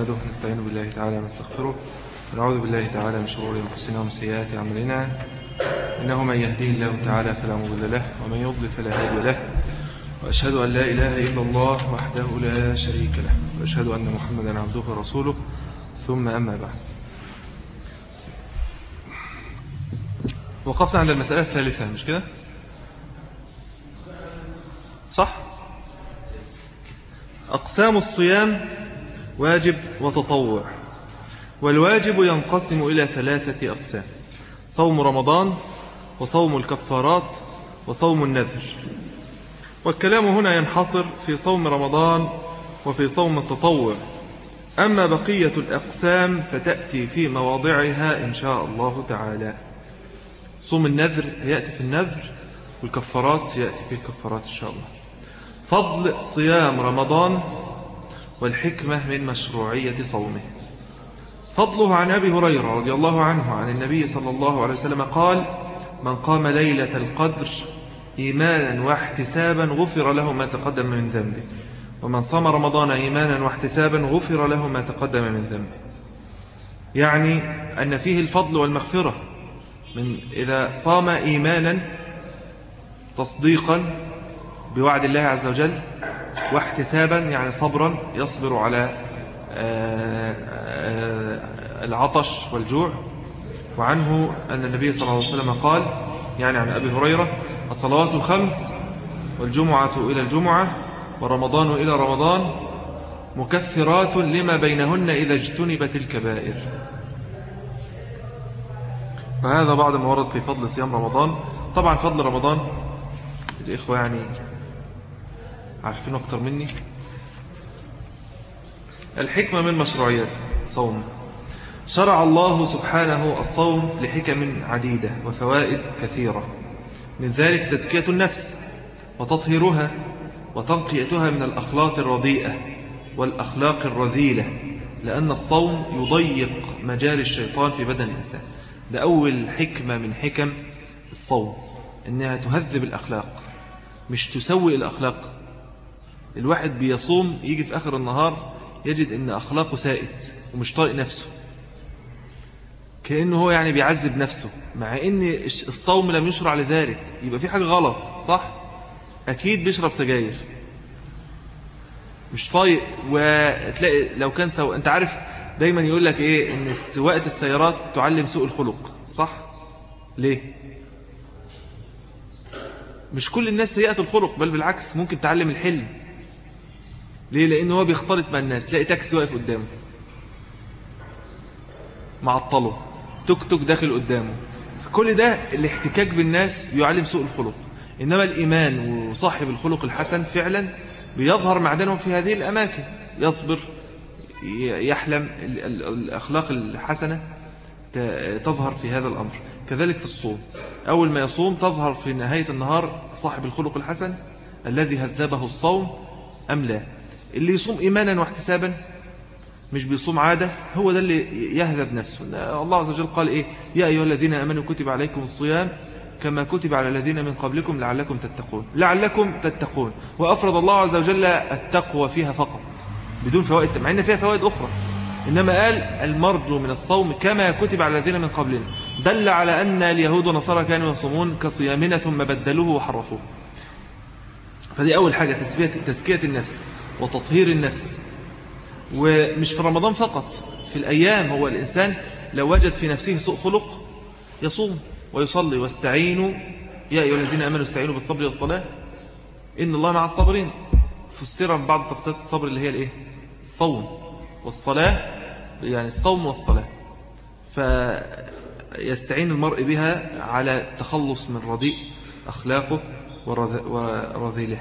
نحمده نستعين بالله تعالى ونستغفره ونعوذ بالله تعالى من شرور أنفسنا ومن سيئات أعمالنا. إنه من يهديه الله تعالى فلا مضل له ومن يضلل فلا هادي له. وأشهد أن لا إله إلا الله وحده لا شريك له. وأشهد أن محمدا عبده ورسوله. ثم أما بعد. وقفنا عند المسألة الثالثة مش كده؟ صح؟ أقسام الصيام واجب وتطوع. والواجب ينقسم إلى ثلاثة أقسام صوم رمضان وصوم الكفارات وصوم النذر. والكلام هنا ينحصر في صوم رمضان وفي صوم التطوع. أما بقية الأقسام فتأتي في مواضعها إن شاء الله تعالى. صوم النذر يأتي في النذر والكفارات يأتي في الكفارات إن شاء الله. فضل صيام رمضان والحكمة من مشروعية صومه. فضله عن أبي هريرة رضي الله عنه عن النبي صلى الله عليه وسلم قال من قام ليلة القدر إيمانا واحتسابا غفر له ما تقدم من ذنبه. ومن صام رمضان إيمانا واحتسابا غفر له ما تقدم من ذنبه. يعني أن فيه الفضل والمغفرة من إذا صام إيمانا تصديقا بوعد الله عز وجل واحتسابا يعني صبرا يصبر على آه، آه، العطش والجوع. وعنه أن النبي صلى الله عليه وسلم قال يعني عن أبي هريرة الصلوات الخمس والجمعة إلى الجمعة ورمضان إلى رمضان مكثرات لما بينهن إذا اجتنبت الكبائر. وهذا بعض ما ورد في فضل صيام رمضان. طبعا فضل رمضان الإخوة يعني عارفين أكتر مني؟ الحكمة من مشروعيات صوم. شرع الله سبحانه الصوم لحكم عديدة وفوائد كثيرة. من ذلك تزكية النفس وتطهيرها وتنقيتها من الأخلاق الرديئة والأخلاق الرذيلة لأن الصوم يضيق مجال الشيطان في بدن الإنسان. ده أول حكمة من حكم الصوم إنها تهذب الأخلاق مش تسوي الأخلاق. الواحد بيصوم يجي في آخر النهار يجد إن أخلاقه سائت ومش طايق نفسه كأنه هو يعني بيعذب نفسه مع إن الصوم لم يشرع لذلك يبقى في حاجة غلط صح؟ أكيد بيشرب سجاير مش طايق وتلاقي لو كان سو... أنت عارف دايما يقول لك إيه إن سواقة السيارات تعلم سوء الخلق صح؟ ليه؟ مش كل الناس سيئة الخلق بل بالعكس ممكن تعلم الحلم ليه؟ لأنه هو بيختلط مع الناس تلاقي تاكسي واقف قدامه. معطله. توك توك داخل قدامه. كل ده الاحتكاك بالناس يعلم سوء الخلق. إنما الإيمان وصاحب الخلق الحسن فعلا بيظهر معدنه في هذه الأماكن. يصبر يحلم الأخلاق الحسنة تظهر في هذا الأمر. كذلك في الصوم. أول ما يصوم تظهر في نهاية النهار صاحب الخلق الحسن الذي هذبه الصوم أم لا. اللي يصوم إيمانا واحتسابا مش بيصوم عادة هو ده اللي يهذب نفسه. الله عز وجل قال إيه؟ يا أيها الذين أمنوا كتب عليكم الصيام كما كتب على الذين من قبلكم لعلكم تتقون. لعلكم تتقون. وأفرض الله عز وجل التقوى فيها فقط بدون فوائد مع إن فيها فوائد أخرى. إنما قال المرجو من الصوم كما كتب على الذين من قبلنا. دل على أن اليهود ونصارى كانوا يصومون كصيامنا ثم بدلوه وحرفوه. فدي أول حاجة تزكية النفس. وتطهير النفس. ومش في رمضان فقط في الأيام هو الإنسان لو وجد في نفسه سوء خلق يصوم ويصلي واستعينوا. يا أيها الذين أمنوا استعينوا بالصبر والصلاة. إن الله مع الصابرين. فسر بعض تفسيرات الصبر اللي هي الإيه؟ الصوم والصلاة يعني الصوم والصلاة. فيستعين المرء بها على التخلص من رديء أخلاقه ورذيله.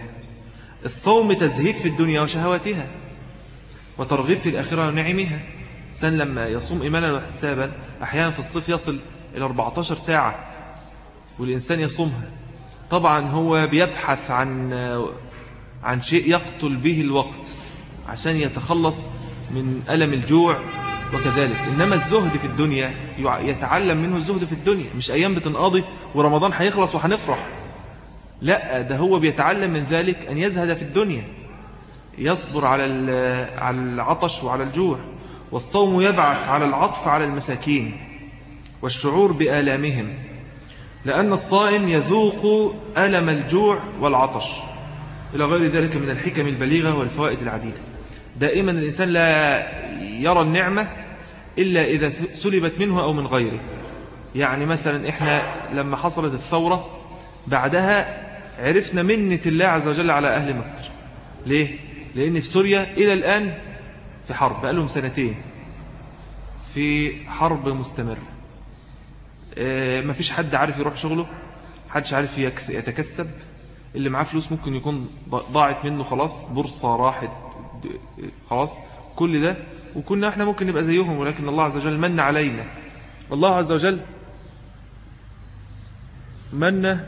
الصوم تزهيد في الدنيا وشهواتها وترغيب في الآخرة ونعمها. سن لما يصوم إيمانا واحتسابا أحيانا في الصيف يصل إلى 14 ساعة والإنسان يصومها. طبعا هو بيبحث عن عن شيء يقتل به الوقت عشان يتخلص من ألم الجوع وكذلك. إنما الزهد في الدنيا يتعلم منه الزهد في الدنيا. مش أيام بتنقضي ورمضان هيخلص وهنفرح. لا ده هو بيتعلم من ذلك أن يزهد في الدنيا يصبر على على العطش وعلى الجوع والصوم يبعث على العطف على المساكين والشعور بآلامهم لأن الصائم يذوق ألم الجوع والعطش. إلى غير ذلك من الحكم البليغة والفوائد العديدة. دائما الإنسان لا يرى النعمة إلا إذا سلبت منه أو من غيره. يعني مثلا إحنا لما حصلت الثورة بعدها عرفنا منة الله عز وجل على أهل مصر. ليه؟ لأن في سوريا إلى الآن في حرب بقى لهم سنتين. في حرب مستمرة. آه، ما فيش حد عارف يروح شغله حدش عارف يتكسب. اللي معاه فلوس ممكن يكون ضاعت منه خلاص بورصة راحت خلاص. كل ده وكنا إحنا ممكن نبقى زيهم ولكن الله عز وجل من علينا. الله عز وجل من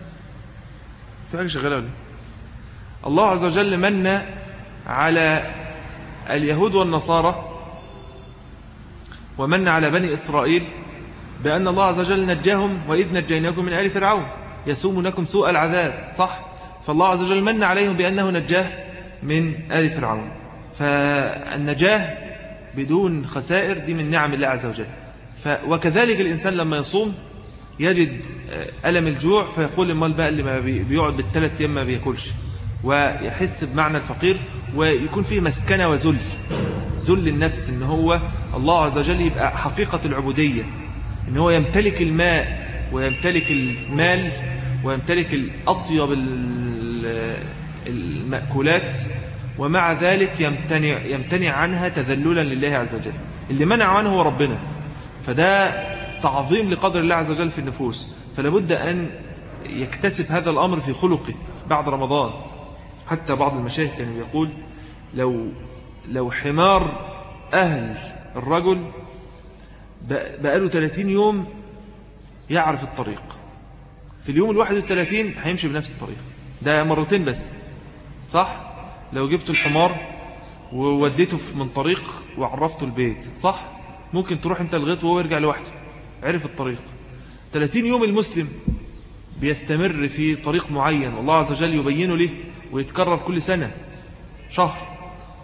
في حاجة شغالة ولا الله عز وجل من على اليهود والنصارى ومن على بني إسرائيل بأن الله عز وجل نجاهم وإذ نجيناكم من آل فرعون يسومونكم سوء العذاب صح؟ فالله عز وجل من عليهم بأنه نجاه من آل فرعون. فالنجاة بدون خسائر دي من نعم الله عز وجل. وكذلك الإنسان لما يصوم يجد ألم الجوع فيقول المال بقى اللي ما بيقعد بالثلاث أيام ما بياكلش ويحس بمعنى الفقير ويكون فيه مسكنة وذل ذل النفس إن هو الله عز وجل يبقى حقيقة العبودية إن هو يمتلك الماء ويمتلك المال ويمتلك الأطيب المأكولات ومع ذلك يمتنع, يمتنع عنها تذللا لله عز وجل اللي منع عنه هو ربنا فده تعظيم لقدر الله عز وجل في النفوس فلابد أن يكتسب هذا الأمر في خلقه بعد رمضان. حتى بعض المشايخ كان يقول لو لو حمار أهل الرجل بقاله 30 يوم يعرف الطريق. في اليوم الواحد والثلاثين هيمشي بنفس الطريق. ده مرتين بس صح؟ لو جبت الحمار ووديته من طريق وعرفته البيت صح؟ ممكن تروح أنت الغيط وهو يرجع لوحده. عرف الطريق. 30 يوم المسلم بيستمر في طريق معين والله عز وجل يبينه له ويتكرر كل سنة شهر.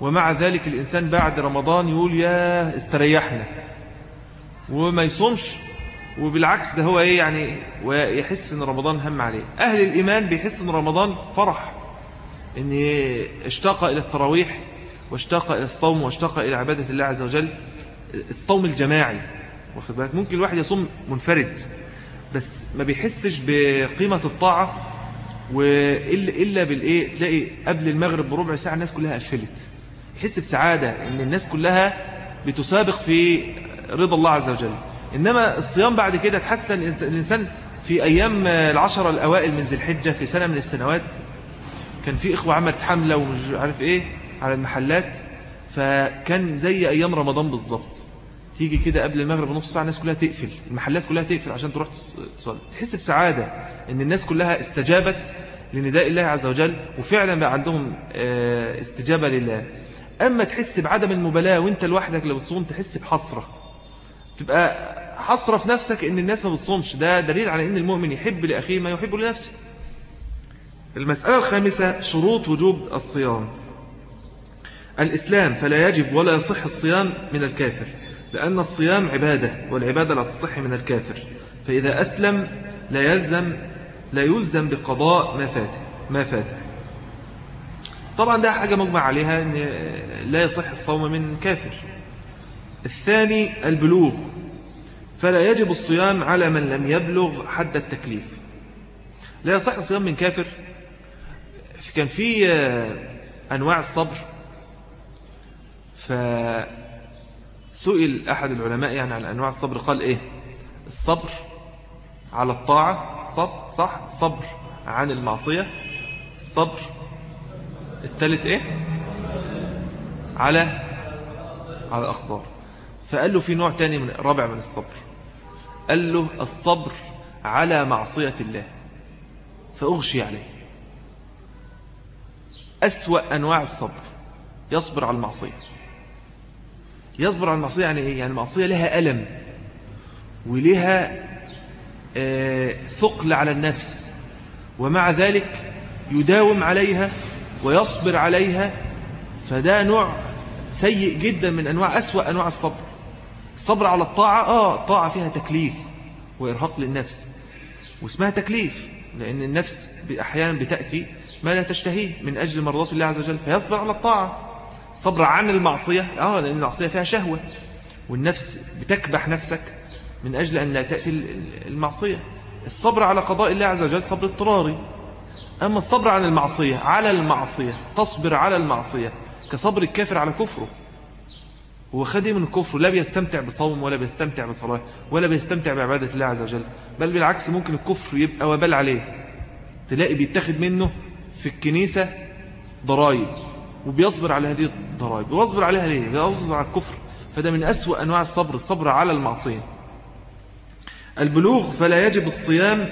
ومع ذلك الإنسان بعد رمضان يقول يا استريحنا. وما يصومش وبالعكس ده هو إيه يعني ويحس إن رمضان هم عليه. أهل الإيمان بيحس إن رمضان فرح إن اشتاق إلى التراويح واشتاق إلى الصوم واشتاق إلى عبادة الله عز وجل الصوم الجماعي. واخد بالك؟ ممكن الواحد يصوم منفرد بس ما بيحسش بقيمة الطاعة وإلا إلا بالإيه؟ تلاقي قبل المغرب بربع ساعة الناس كلها قفلت. يحس بسعادة إن الناس كلها بتسابق في رضا الله عز وجل. إنما الصيام بعد كده تحسن الإنسان في أيام العشرة الأوائل من ذي الحجة في سنة من السنوات. كان في إخوة عملت حملة ومش عارف إيه على المحلات فكان زي أيام رمضان بالظبط. تيجي كده قبل المغرب بنص ساعة الناس كلها تقفل المحلات كلها تقفل عشان تروح تصلي. تحس بسعادة إن الناس كلها استجابت لنداء الله عز وجل وفعلا بقى عندهم آه، استجابة لله. أما تحس بعدم المبالاة وأنت لوحدك لو بتصوم تحس بحسرة. تبقى حسرة في نفسك إن الناس ما بتصومش. ده دليل على إن المؤمن يحب لأخيه ما يحب لنفسه. المسألة الخامسة شروط وجوب الصيام. الإسلام فلا يجب ولا يصح الصيام من الكافر. لأن الصيام عبادة والعبادة لا تصح من الكافر. فإذا أسلم لا يلزم لا يلزم بقضاء ما فاته ما فاته طبعا ده حاجة مجمع عليها أن لا يصح الصوم من كافر. الثاني البلوغ. فلا يجب الصيام على من لم يبلغ حد التكليف. لا يصح الصيام من كافر. كان في أنواع الصبر. فسئل أحد العلماء يعني عن أنواع الصبر قال إيه؟ الصبر على الطاعة صح, صح؟ الصبر عن المعصية الصبر الثالث إيه؟ على على الأخبار فقال له في نوع تاني من رابع من الصبر. قال له الصبر على معصية الله. فأغشي عليه. أسوأ أنواع الصبر يصبر على المعصية. يصبر على المعصية يعني إيه؟ يعني المعصية لها ألم ولها آه ثقل على النفس. ومع ذلك يداوم عليها ويصبر عليها فده نوع سيء جدا من أنواع أسوأ أنواع الصبر. الصبر على الطاعة آه الطاعة فيها تكليف وإرهاق للنفس واسمها تكليف لأن النفس أحيانا بتأتي ما لا تشتهيه من أجل مرضات الله عز وجل فيصبر على الطاعة. صبر عن المعصية. آه لأن المعصية فيها شهوة. والنفس بتكبح نفسك من أجل أن لا تأتي المعصية. الصبر على قضاء الله عز وجل صبر اضطراري. أما الصبر عن المعصية على المعصية تصبر على المعصية كصبر الكافر على كفره. هو خدي من الكفر لا بيستمتع بصوم ولا بيستمتع بصلاة ولا بيستمتع بعبادة الله عز وجل. بل بالعكس ممكن الكفر يبقى وبال عليه. تلاقي بيتخذ منه في الكنيسة ضرائب وبيصبر على هذه الضرائب. ويصبر عليها ليه؟ بيصبر على الكفر. فده من أسوأ أنواع الصبر الصبر على المعصية. البلوغ فلا يجب الصيام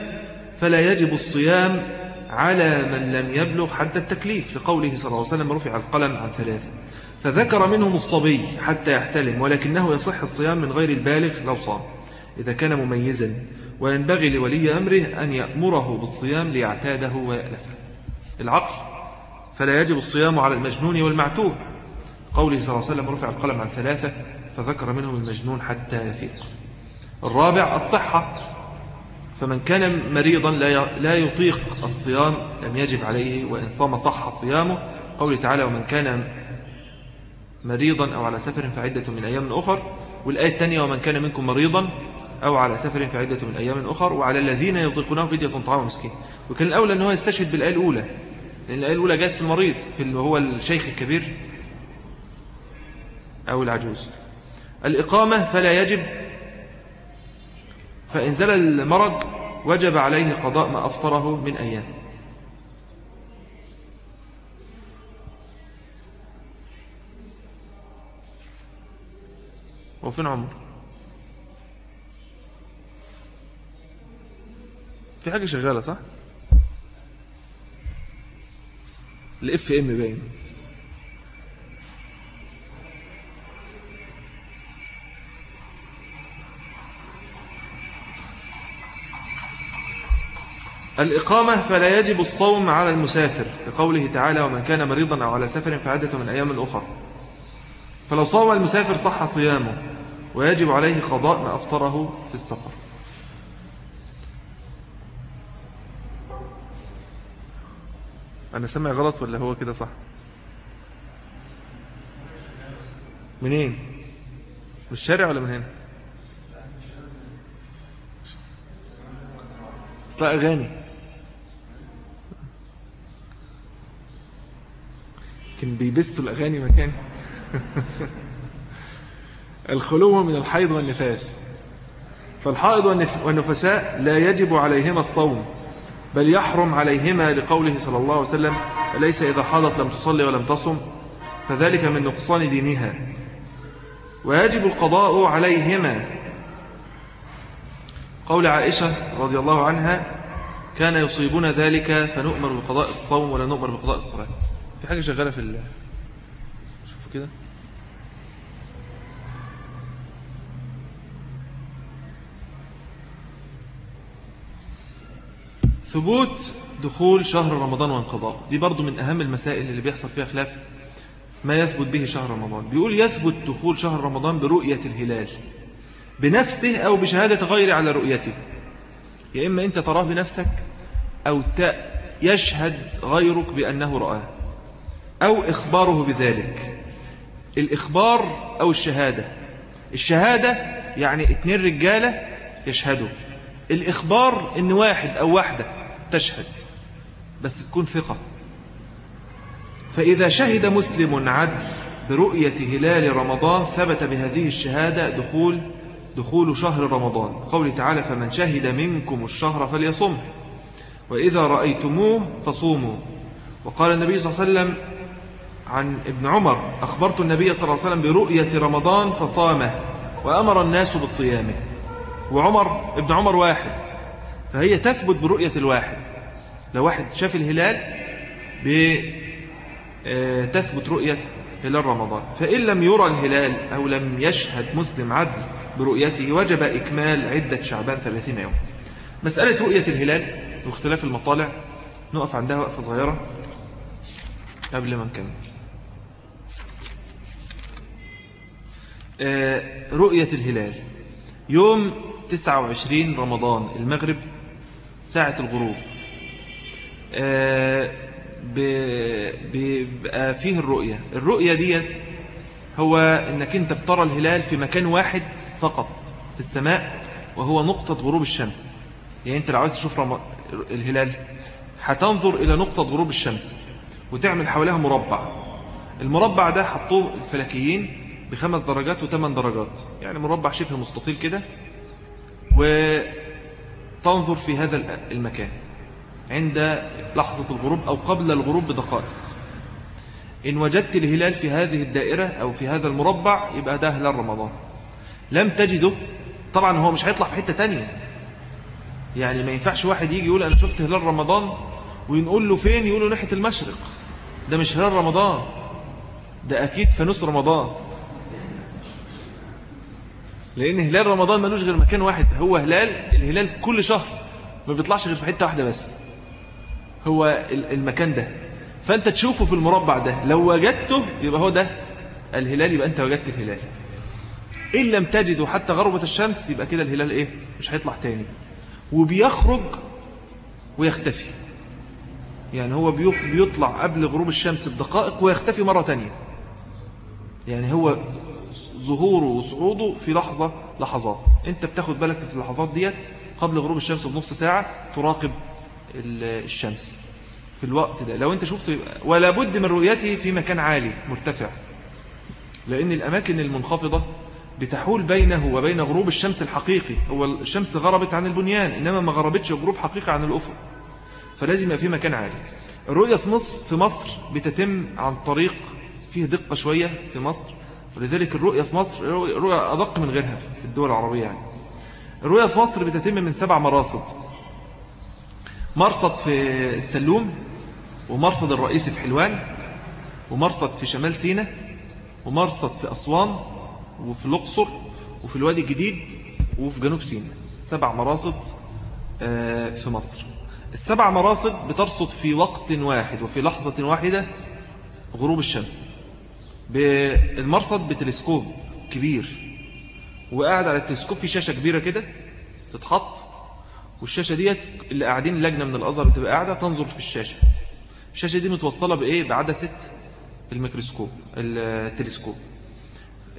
فلا يجب الصيام على من لم يبلغ حد التكليف لقوله صلى الله عليه وسلم رفع القلم عن ثلاثة فذكر منهم الصبي حتى يحتلم ولكنه يصح الصيام من غير البالغ لو صام. إذا كان مميزا وينبغي لولي أمره أن يأمره بالصيام ليعتاده ويألفه. العقل فلا يجب الصيام على المجنون والمعتوه. قوله صلى الله عليه وسلم رفع القلم عن ثلاثة فذكر منهم المجنون حتى يفيق. الرابع الصحة. فمن كان مريضا لا يطيق الصيام لم يجب عليه وإن صام صح صيامه. قوله تعالى ومن كان مريضا أو على سفر فعدة من أيام أخر. والآية الثانية ومن كان منكم مريضا أو على سفر فعدة من أيام أخر. وعلى الذين يطيقونه فدية طعام مسكين. وكان الأولى أنه يستشهد بالآية الأولى. لأن الآية الأولى جاءت في المريض في اللي هو الشيخ الكبير أو العجوز. الإقامة فلا يجب فإن زل المرض وجب عليه قضاء ما أفطره من أيام. وفين عمر في حاجة شغالة صح؟ الاف ام باين. الإقامة فلا يجب الصوم على المسافر لقوله تعالى ومن كان مريضا أو على سفر فعدة من أيام أخرى. فلو صوم المسافر صح صيامه ويجب عليه قضاء ما أفطره في السفر. أنا سمع غلط ولا هو كده صح؟ منين؟ من الشارع ولا من هنا؟ أصلا أغاني. كان بيبثوا الأغاني مكان الخلو من الحيض والنفاس. فالحائض والنفساء لا يجب عليهما الصوم. بل يحرم عليهما لقوله صلى الله عليه وسلم ليس إذا حاضت لم تصلي ولم تصم؟ فذلك من نقصان دينها. ويجب القضاء عليهما. قول عائشة رضي الله عنها كان يصيبنا ذلك فنؤمر بقضاء الصوم ولا نؤمر بقضاء الصلاة. في حاجة شغالة في الله شوفوا كده. ثبوت دخول شهر رمضان وانقضاء. دي برضو من أهم المسائل اللي بيحصل فيها خلاف. ما يثبت به شهر رمضان. بيقول يثبت دخول شهر رمضان برؤية الهلال. بنفسه أو بشهادة غير على رؤيته. يا إما أنت تراه بنفسك أو يشهد غيرك بأنه رآه. أو إخباره بذلك. الإخبار أو الشهادة. الشهادة يعني اتنين رجالة يشهدوا. الإخبار إن واحد أو واحدة. تشهد بس تكون ثقة. فإذا شهد مسلم عدل برؤية هلال رمضان ثبت بهذه الشهادة دخول دخول شهر رمضان. قول تعالى فمن شهد منكم الشهر فليصم وإذا رأيتموه فصوموا. وقال النبي صلى الله عليه وسلم عن ابن عمر أخبرت النبي صلى الله عليه وسلم برؤية رمضان فصامه وأمر الناس بصيامه وعمر ابن عمر واحد. فهي تثبت برؤية الواحد. لو واحد شاف الهلال آه، تثبت رؤية هلال رمضان. فإن لم يرى الهلال أو لم يشهد مسلم عدل برؤيته وجب إكمال عدة شعبان ثلاثين يوم. مسألة رؤية الهلال واختلاف المطالع نقف عندها وقفة صغيرة قبل ما نكمل. آه، رؤية الهلال. يوم 29 رمضان المغرب ساعة الغروب. آه، بيبقى فيه الرؤية. الرؤية ديت هو إنك أنت بترى الهلال في مكان واحد فقط في السماء وهو نقطة غروب الشمس. يعني أنت لو عايز تشوف. الهلال هتنظر إلى نقطة غروب الشمس وتعمل حواليها مربع. المربع ده حطوه الفلكيين بخمس درجات وثمان درجات. يعني مربع شبه مستطيل كده. وتنظر في هذا المكان عند لحظة الغروب أو قبل الغروب بدقائق. إن وجدت الهلال في هذه الدائرة أو في هذا المربع يبقى ده هلال رمضان. لم تجده طبعا هو مش هيطلع في حتة تانية. يعني ما ينفعش واحد يجي يقول أنا شفت هلال رمضان ونقول له فين؟ يقول له ناحية المشرق. ده مش هلال رمضان. ده أكيد فانوس رمضان. لأن هلال رمضان ملوش غير مكان واحد هو هلال الهلال كل شهر ما بيطلعش غير في حتة واحدة بس. هو المكان ده. فأنت تشوفه في المربع ده. لو وجدته يبقى هو ده الهلال يبقى أنت وجدت الهلال. إن لم تجده حتى غربة الشمس يبقى كده الهلال إيه؟ مش هيطلع تاني. وبيخرج ويختفي. يعني هو بيطلع قبل غروب الشمس بدقائق ويختفي مرة تانية. يعني هو ظهوره وصعوده في لحظة لحظات. انت بتاخد بالك في اللحظات ديت قبل غروب الشمس بنص ساعة تراقب الشمس في الوقت ده. لو انت شفته ولا بد من رؤيته في مكان عالي مرتفع لأن الأماكن المنخفضة بتحول بينه وبين غروب الشمس الحقيقي. هو الشمس غربت عن البنيان إنما ما غربتش غروب حقيقي عن الأفق. فلازم يبقى في مكان عالي. الرؤية في مصر في مصر بتتم عن طريق فيه دقة شوية في مصر. ولذلك الرؤية في مصر رؤية أدق من غيرها في الدول العربية يعني. الرؤية في مصر بتتم من سبع مراصد. مرصد في السلوم ومرصد الرئيسي في حلوان ومرصد في شمال سيناء ومرصد في أسوان وفي الأقصر وفي الوادي الجديد وفي جنوب سيناء. سبع مراصد آه، في مصر. السبع مراصد بترصد في وقت واحد وفي لحظة واحدة غروب الشمس. بالمرصد بتلسكوب كبير. وقاعد على التلسكوب في شاشة كبيرة كده تتحط. والشاشة ديت اللي قاعدين لجنة من الأزهر بتبقى قاعدة تنظر في الشاشة. الشاشة دي متوصلة بإيه؟ بعدسة الميكروسكوب التلسكوب.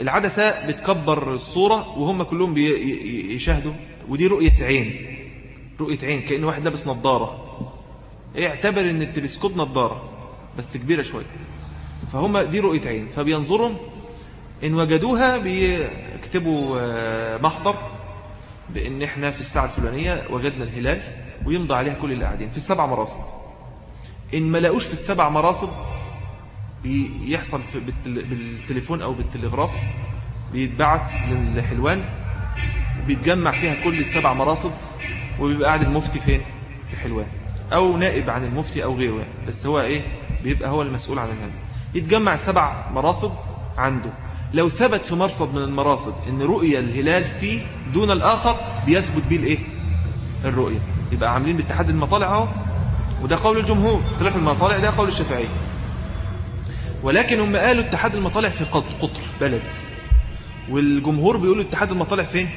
العدسة بتكبر الصورة وهم كلهم بيشاهدوا ودي رؤية عين. رؤية عين كأن واحد لابس نظارة. اعتبر إن التلسكوب نظارة بس كبيرة شوية. فهم دي رؤية عين فبينظروا إن وجدوها بيكتبوا آه، محضر بأن إحنا في الساعة الفلانية وجدنا الهلال ويمضى عليها كل اللي قاعدين في السبع مراصد. إن ما لاقوش في السبع مراصد بيحصل بالتليفون أو بالتلغراف بيتبعت للحلوان بيتجمع فيها كل السبع مراصد وبيبقى قاعد المفتي فين؟ في حلوان أو نائب عن المفتي أو غيره بس هو إيه؟ بيبقى هو المسؤول عن الهلال. يتجمع السبع مراصد عنده. لو ثبت في مرصد من المراصد إن رؤية الهلال فيه دون الآخر بيثبت به الإيه؟ الرؤية. يبقى عاملين باتحاد المطالع أهو. وده قول الجمهور. اختلاف المطالع ده قول الشافعي. ولكن هم قالوا اتحاد المطالع في قطر بلد. والجمهور بيقولوا اتحاد المطالع فين؟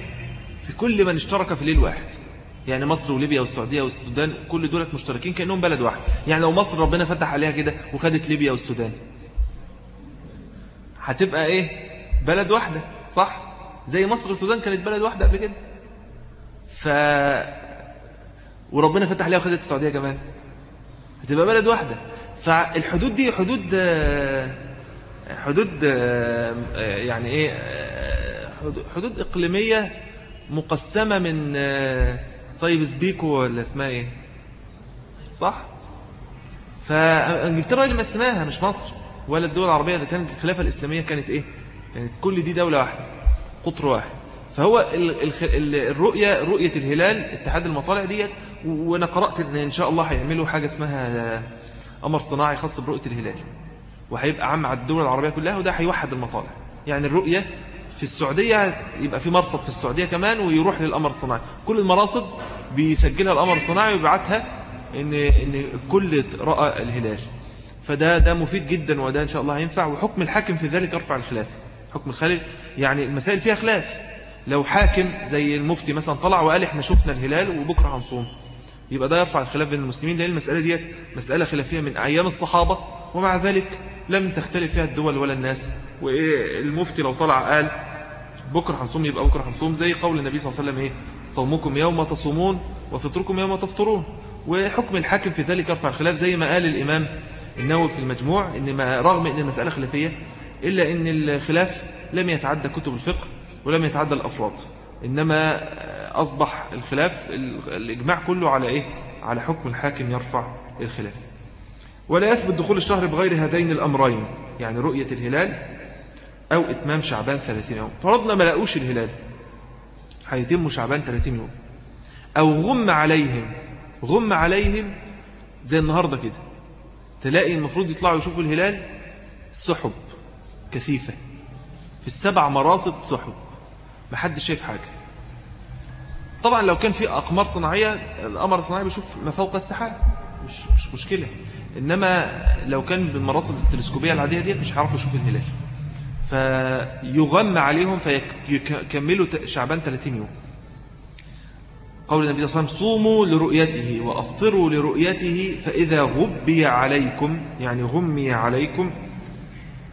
في كل من اشترك في ليل واحد. يعني مصر وليبيا والسعودية والسودان كل دولة مشتركين كأنهم بلد واحد. يعني لو مصر ربنا فتح عليها كده وخدت ليبيا والسودان. هتبقى إيه؟ بلد واحدة صح؟ زي مصر والسودان كانت بلد واحدة قبل كده. ف وربنا فتح عليها وخدت السعودية كمان. هتبقى بلد واحدة. فالحدود دي حدود حدود يعني إيه؟ حدود إقليمية مقسمة من صيب سبيكو ولا اسمها إيه؟ صح؟ فإنجلترا اللي مقسماها مش مصر. ولا الدول العربية اللي كانت الخلافة الإسلامية كانت إيه؟ كانت كل دي دولة واحدة قطر واحد. فهو الرؤية رؤية الهلال اتحاد المطالع ديت وأنا قرأت إن إن شاء الله هيعملوا حاجة اسمها أمر صناعي خاص برؤية الهلال وهيبقى عام على الدول العربية كلها وده هيوحد المطالع. يعني الرؤية في السعودية يبقى في مرصد في السعودية كمان ويروح للأمر الصناعي. كل المراصد بيسجلها الأمر الصناعي ويبعتها إن, إن كل رأى الهلال. فده ده مفيد جدا وده إن شاء الله هينفع وحكم الحاكم في ذلك يرفع الخلاف. حكم الخالف يعني المسائل فيها خلاف. لو حاكم زي المفتي مثلا طلع وقال إحنا شفنا الهلال وبكرة هنصوم يبقى ده يرفع الخلاف بين المسلمين لأن المسألة دي مسألة خلافية من أيام الصحابة ومع ذلك لم تختلف فيها الدول ولا الناس. والمفتي لو طلع قال بكرة هنصوم يبقى بكرة هنصوم زي قول النبي صلى الله عليه وسلم إيه؟ صومكم يوم تصومون وفطركم يوم تفطرون. وحكم الحاكم في ذلك يرفع الخلاف زي ما قال الإمام النووي في المجموع ما رغم أن المسألة خلافية إلا أن الخلاف لم يتعدى كتب الفقه ولم يتعدى الأفراد. إنما أصبح الخلاف الإجماع كله على إيه؟ على حكم الحاكم يرفع الخلاف. ولا يثبت دخول الشهر بغير هذين الأمرين يعني رؤية الهلال أو إتمام شعبان 30 يوم. فرضنا ما لقوش الهلال. هيتم شعبان 30 يوم. أو غم عليهم غم عليهم زي النهاردة كده. تلاقي المفروض يطلعوا يشوفوا الهلال سحب كثيفة. في السبع مراصد سحب. محدش شايف حاجة. طبعا لو كان في أقمار صناعية القمر الصناعي بيشوف ما فوق السحاب مش, مش مشكلة. إنما لو كان بالمراصد التلسكوبية العادية ديت مش هيعرفوا يشوفوا الهلال. فيغم عليهم فيكملوا شعبان 30 يوم. قول النبي صلى الله عليه وسلم صوموا لرؤيته وأفطروا لرؤيته فإذا غبي عليكم يعني غمي عليكم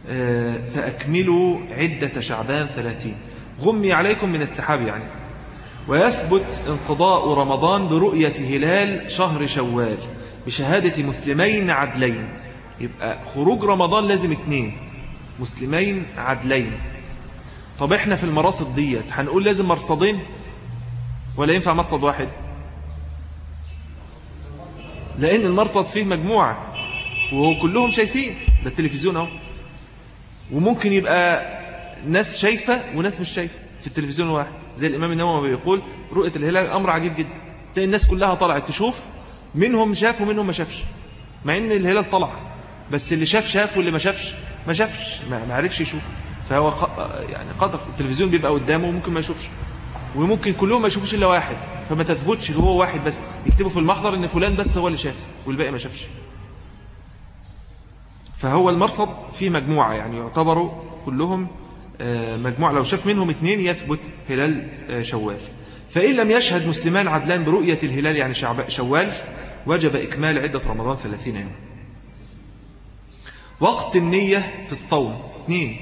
آه، فأكملوا عدة شعبان ثلاثين. غمي عليكم من السحاب يعني. ويثبت انقضاء رمضان برؤية هلال شهر شوال بشهادة مسلمين عدلين. يبقى خروج رمضان لازم اثنين مسلمين عدلين. طب إحنا في المراصد ديت هنقول لازم مرصدين؟ ولا ينفع مرصد واحد؟ لأن المرصد فيه مجموعة وكلهم شايفين ده التلفزيون أهو. وممكن يبقى ناس شايفة وناس مش شايفة في التلفزيون واحد زي الإمام النووي بيقول رؤية الهلال أمر عجيب جدا. تلاقي الناس كلها طلعت تشوف منهم شاف ومنهم ما شافش. مع إن الهلال طلع بس اللي شاف شاف واللي ما شافش ما شافش ما عرفش يشوف. فهو يعني قدر التلفزيون بيبقى قدامه وممكن ما يشوفش. وممكن كلهم ما يشوفوش إلا واحد فما تثبتش اللي هو واحد بس يكتبوا في المحضر إن فلان بس هو اللي شاف والباقي ما شافش. فهو المرصد فيه مجموعة يعني يعتبروا كلهم آه، مجموعة. لو شاف منهم اثنين يثبت هلال آه، شوال. فإن لم يشهد مسلمان عدلان برؤية الهلال يعني شوال وجب إكمال عدة رمضان ثلاثين يوم. وقت النية في الصوم اثنين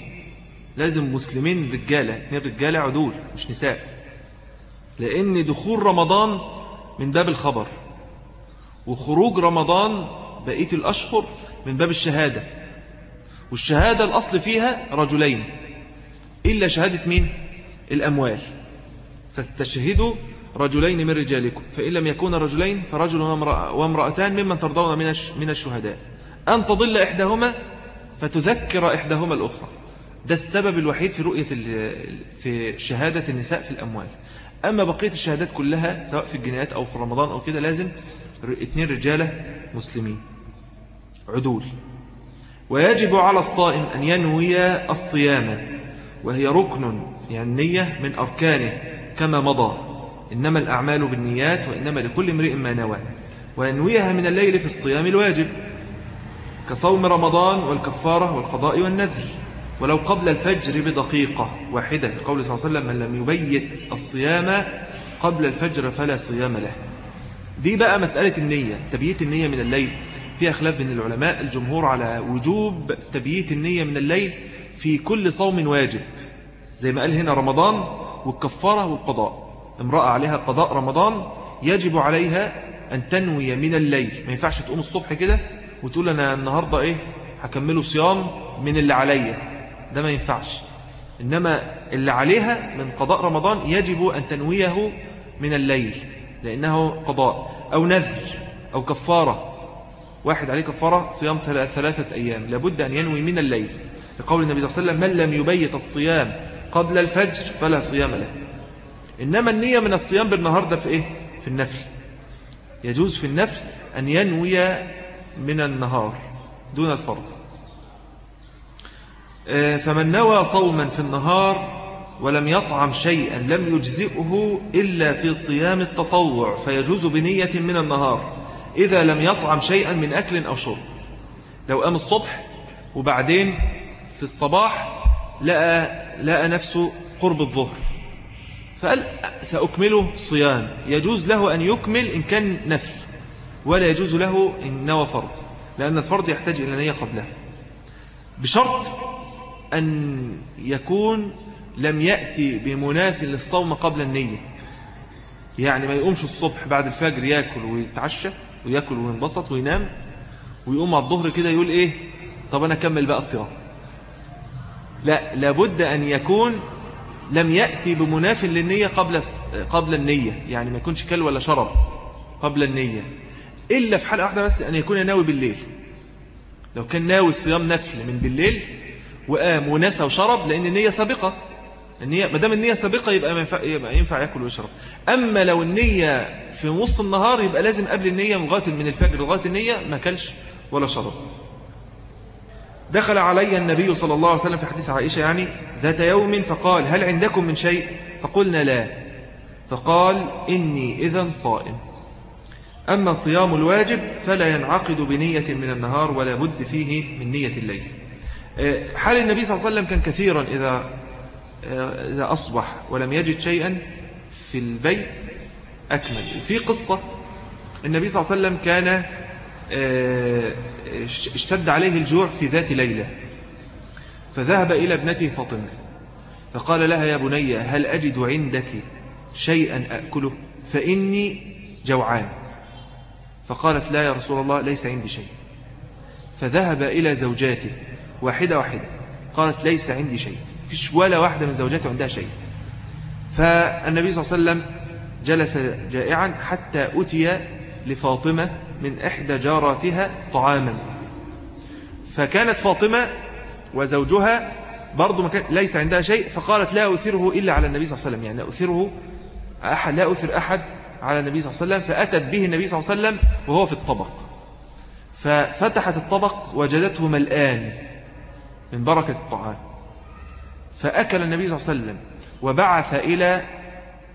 لازم مسلمين رجالة اثنين رجالة عدول مش نساء. لأن دخول رمضان من باب الخبر وخروج رمضان بقية الأشهر من باب الشهادة والشهادة الأصل فيها رجلين إلا شهادة مين؟ الأموال. فاستشهدوا رجلين من رجالكم فإن لم يكون رجلين فرجل وامرأتان ممن ترضون من الشهداء. أن تضل إحداهما فتذكر إحداهما الأخرى. ده السبب الوحيد في رؤية في شهادة النساء في الأموال. أما بقية الشهادات كلها سواء في الجنايات أو في رمضان أو كده لازم اثنين رجالة مسلمين. عدول. ويجب على الصائم أن ينوي الصيام وهي ركن يعني النية من أركانه كما مضى. إنما الأعمال بالنيات وإنما لكل امرئ ما نوى. وينويها من الليل في الصيام الواجب كصوم رمضان والكفارة والقضاء والنذر. ولو قبل الفجر بدقيقة واحدة قول صلى الله عليه وسلم من لم يبيت الصيام قبل الفجر فلا صيام له. دي بقى مسألة النية تبييت النية من الليل. فيها خلاف بين العلماء الجمهور على وجوب تبييت النية من الليل في كل صوم واجب. زي ما قال هنا رمضان والكفارة والقضاء. امرأة عليها قضاء رمضان يجب عليها أن تنوي من الليل. ما ينفعش تقوم الصبح كده وتقول أنا النهاردة إيه؟ هكمله صيام من اللي عليا. ده ما ينفعش. إنما اللي عليها من قضاء رمضان يجب أن تنويه من الليل لأنه قضاء أو نذر أو كفارة. واحد عليه كفارة صيام ثلاثة أيام لابد أن ينوي من الليل. لقول النبي صلى الله عليه وسلم من لم يبيت الصيام قبل الفجر فلا صيام له. إنما النية من الصيام بالنهار ده في إيه؟ في النفل. يجوز في النفل أن ينوي من النهار دون الفرض. فمن نوى صوما في النهار ولم يطعم شيئا لم يجزئه إلا في صيام التطوع فيجوز بنية من النهار إذا لم يطعم شيئا من أكل أو شرب. لو قام الصبح وبعدين في الصباح لقى لقى نفسه قرب الظهر فقال سأكمله صيام. يجوز له أن يكمل إن كان نفل ولا يجوز له إن نوى فرض لأن الفرض يحتاج إلى نية قبله بشرط أن يكون لم يأتي بمناف للصوم قبل النية. يعني ما يقومش الصبح بعد الفجر يأكل ويتعشى ويأكل وينبسط وينام ويقوم على الظهر كده يقول إيه؟ طب أنا أكمل بقى الصيام. لا لابد أن يكون لم يأتي بمناف للنية قبل قبل النية. يعني ما يكونش كل ولا شرب قبل النية. إلا في حالة واحدة بس أن يكون ناوي بالليل. لو كان ناوي الصيام نفل من بالليل وقام ونسى وشرب لأن النية سابقة. النية ما دام النية سابقة يبقى, ما ينفع, يبقى ينفع يأكل ويشرب. أما لو النية في نص النهار يبقى لازم قبل النية لغاية من الفجر لغاية النية ما كلش ولا شرب. دخل علي النبي صلى الله عليه وسلم في حديث عائشة يعني ذات يوم فقال هل عندكم من شيء؟ فقلنا لا. فقال إني إذا صائم. أما صيام الواجب فلا ينعقد بنية من النهار ولا بد فيه من نية الليل. حال النبي صلى الله عليه وسلم كان كثيرا إذا, آه، إذا أصبح ولم يجد شيئا في البيت أكمل. وفي قصة النبي صلى الله عليه وسلم كان آه، اشتد عليه الجوع في ذات ليلة فذهب إلى ابنته فاطمة فقال لها يا بني هل أجد عندك شيئا أكله؟ فإني جوعان. فقالت لا يا رسول الله ليس عندي شيء. فذهب إلى زوجاته واحدة واحدة. قالت ليس عندي شيء. فيش ولا واحدة من زوجاته عندها شيء. فالنبي صلى الله عليه وسلم جلس جائعا حتى أتي لفاطمة من إحدى جاراتها طعاما. فكانت فاطمة وزوجها برضو ليس عندها شيء. فقالت لا أثره إلا على النبي صلى الله عليه وسلم. يعني لا أثره أحد لا أثر أحد على النبي صلى الله عليه وسلم. فأتت به النبي صلى الله عليه وسلم وهو في الطبق. ففتحت الطبق وجدته ملآن. من بركة الطعام. فأكل النبي صلى الله عليه وسلم وبعث إلى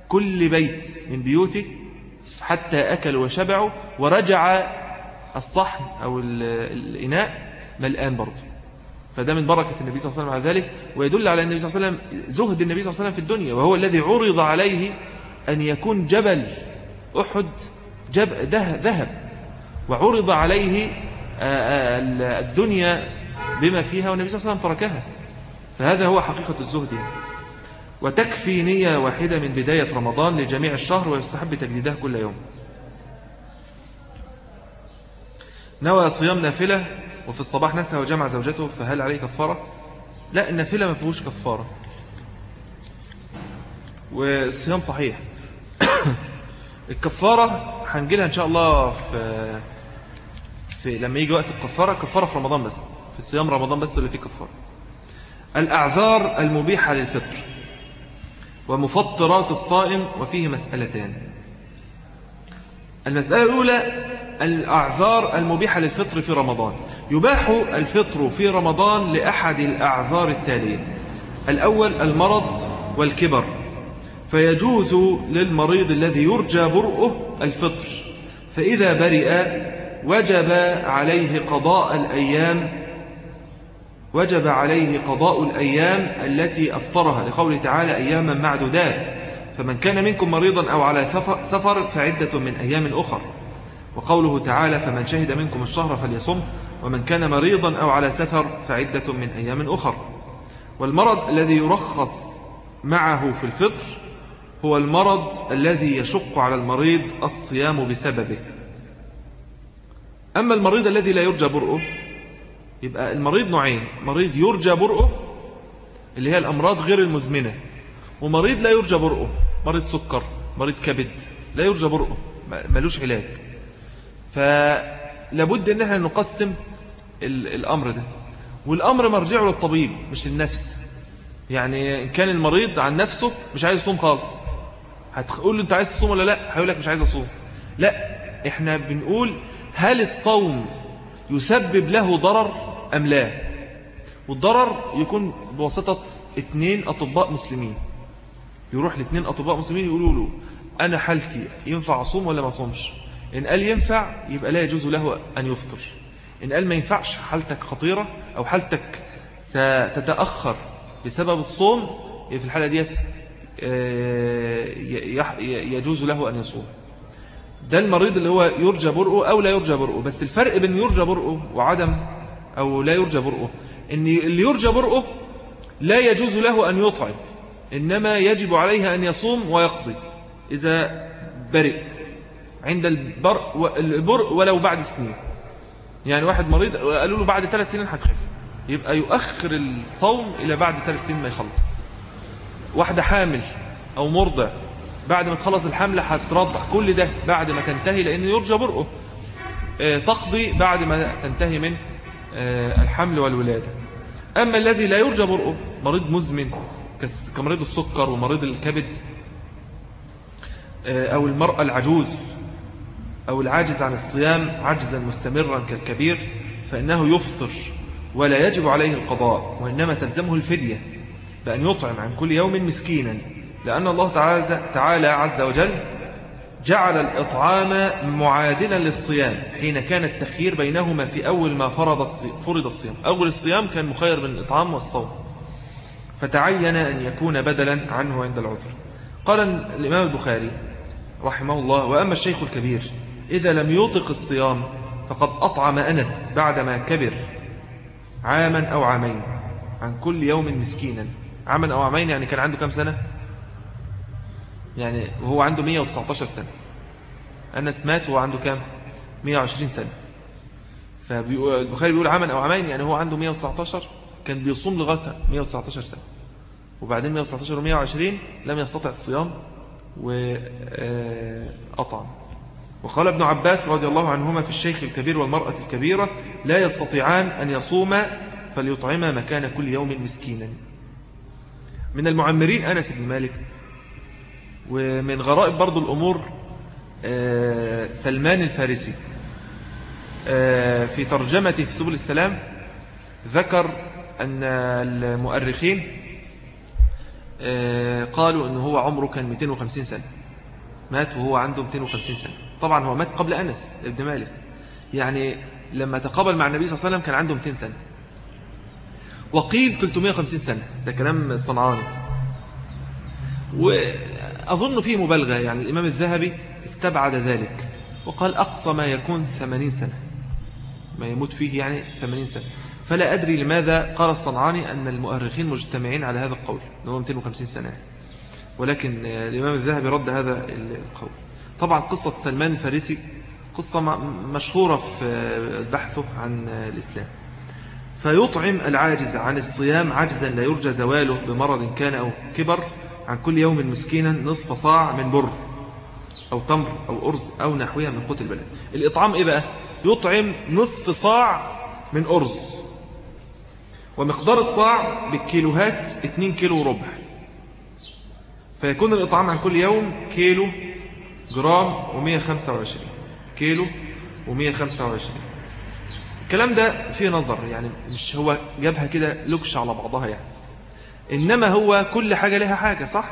كل بيت من بيوته حتى أكلوا وشبعوا ورجع الصحن أو الإناء ملآن برضه. فده من بركة النبي صلى الله عليه وسلم على ذلك ويدل على النبي صلى الله عليه وسلم زهد النبي صلى الله عليه وسلم في الدنيا وهو الذي عرض عليه أن يكون جبل أحد جب ذهب وعرض عليه الدنيا بما فيها والنبي صلى الله عليه وسلم تركها. فهذا هو حقيقة الزهد يعني. وتكفي نية واحدة من بداية رمضان لجميع الشهر ويستحب تجديدها كل يوم. نوى صيام نافلة وفي الصباح نسى وجمع زوجته فهل عليه كفارة؟ لا النافلة ما فيهوش كفارة. والصيام صحيح. الكفارة هنجيلها إن شاء الله في, في لما يجي وقت الكفارة كفارة في رمضان بس. في صيام رمضان بس اللي فيه كفارة الأعذار المبيحة للفطر ومفطرات الصائم وفيه مسألتان. المسألة الأولى الأعذار المبيحة للفطر في رمضان. يباح الفطر في رمضان لأحد الأعذار التالية. الأول المرض والكبر. فيجوز للمريض الذي يرجى برؤه الفطر. فإذا برئ وجب عليه قضاء الأيام وجب عليه قضاء الأيام التي أفطرها لقوله تعالى أياما معدودات. فمن كان منكم مريضا أو على سفر فعدة من أيام أخر. وقوله تعالى فمن شهد منكم الشهر فليصم ومن كان مريضا أو على سفر فعدة من أيام أخر. والمرض الذي يرخص معه في الفطر هو المرض الذي يشق على المريض الصيام بسببه. أما المريض الذي لا يرجى برؤه يبقى المريض نوعين مريض يرجى برؤه اللي هي الأمراض غير المزمنة ومريض لا يرجى برؤه مريض سكر مريض كبد لا يرجى برؤه ملوش علاج. فلابد إن إحنا نقسم الأمر ده. والأمر مرجعه للطبيب مش للنفس. يعني إن كان المريض عن نفسه مش عايز يصوم خالص. هتقول له أنت عايز تصوم ولا لأ؟ هيقول لك مش عايز أصوم. لأ إحنا بنقول هل الصوم يسبب له ضرر؟ أم لا؟ والضرر يكون بواسطة اثنين أطباء مسلمين. يروح لاثنين أطباء مسلمين يقولوا له أنا حالتي ينفع أصوم ولا ما أصومش؟ إن قال ينفع يبقى لا يجوز له أن يفطر. إن قال ما ينفعش حالتك خطيرة أو حالتك ستتأخر بسبب الصوم في الحالة ديت يجوز له أن يصوم. ده المريض اللي هو يرجى برؤه أو لا يرجى برؤه بس الفرق بين يرجى برؤه وعدم أو لا يرجى برؤه. إن اللي يرجى برؤه لا يجوز له أن يطعم إنما يجب عليه أن يصوم ويقضي إذا برئ عند البرء البرء ولو بعد سنين. يعني واحد مريض قالوا له بعد ثلاث سنين هتخف. يبقى يؤخر الصوم إلى بعد ثلاث سنين ما يخلص. واحدة حامل أو مرضع بعد ما تخلص الحملة هترضع. كل ده بعد ما تنتهي لأن يرجى برؤه. آه، تقضي بعد ما تنتهي من الحمل والولادة. أما الذي لا يرجى برؤه مريض مزمن كمريض السكر ومريض الكبد آه، أو المرأة العجوز أو العاجز عن الصيام عجزا مستمرا كالكبير فإنه يفطر ولا يجب عليه القضاء وإنما تلزمه الفدية بأن يطعم عن كل يوم مسكينا لأن الله تعالى عز وجل جعل الإطعام معادلا للصيام حين كان التخيير بينهما في أول ما فرض فرض الصيام. أول الصيام كان مخير بين الإطعام والصوم. فتعين أن يكون بدلا عنه عند العذر. قال الإمام البخاري رحمه الله وأما الشيخ الكبير إذا لم يطق الصيام فقد أطعم أنس بعدما كبر عاما أو عامين عن كل يوم مسكينا. عاما أو عامين يعني كان عنده كم سنة؟ يعني وهو عنده 119 سنة. أنس مات وهو عنده كم 120 سنة. فالبخاري بيقول عاما أو عامين يعني هو عنده 119 كان بيصوم لغاية 119 سنة. وبعدين 119 و 120 لم يستطع الصيام وأطعم. وقال ابن عباس رضي الله عنهما في الشيخ الكبير والمرأة الكبيرة لا يستطيعان أن يصوما فليطعما مكان كل يوم مسكينا. من المعمرين أنس بن مالك ومن غرائب برضو الأمور آه، سلمان الفارسي آه، في ترجمته في سبل السلام ذكر أن المؤرخين آه، قالوا أنه هو عمره كان 250 سنة مات وهو عنده 250 سنة. طبعا هو مات قبل أنس ابن مالك. يعني لما تقابل مع النبي صلى الله عليه وسلم كان عنده 200 سنة. وقيل 350 سنة. ده كلام صنعاني. وأظن فيه مبالغة يعني الإمام الذهبي استبعد ذلك وقال أقصى ما يكون 80 سنة ما يموت فيه يعني 80 سنة. فلا أدري لماذا قال الصنعاني أن المؤرخين مجتمعين على هذا القول أنه 250 سنة. ولكن الإمام الذهبي رد هذا القول. طبعا قصة سلمان الفارسي قصة مشهورة في بحثه عن الإسلام. فيطعم العاجز عن الصيام عجزا لا يرجى زواله بمرض كان أو كبر عن كل يوم مسكينا نصف صاع من بر أو تمر أو أرز أو نحوها من قوت البلد. الإطعام إيه بقى؟ يطعم نصف صاع من أرز. ومقدار الصاع بالكيلوهات 2 كيلو وربع. فيكون الإطعام عن كل يوم كيلو جرام و125 كيلو و125 الكلام ده فيه نظر يعني مش هو جابها كده لكش على بعضها يعني. إنما هو كل حاجة لها حاجة صح؟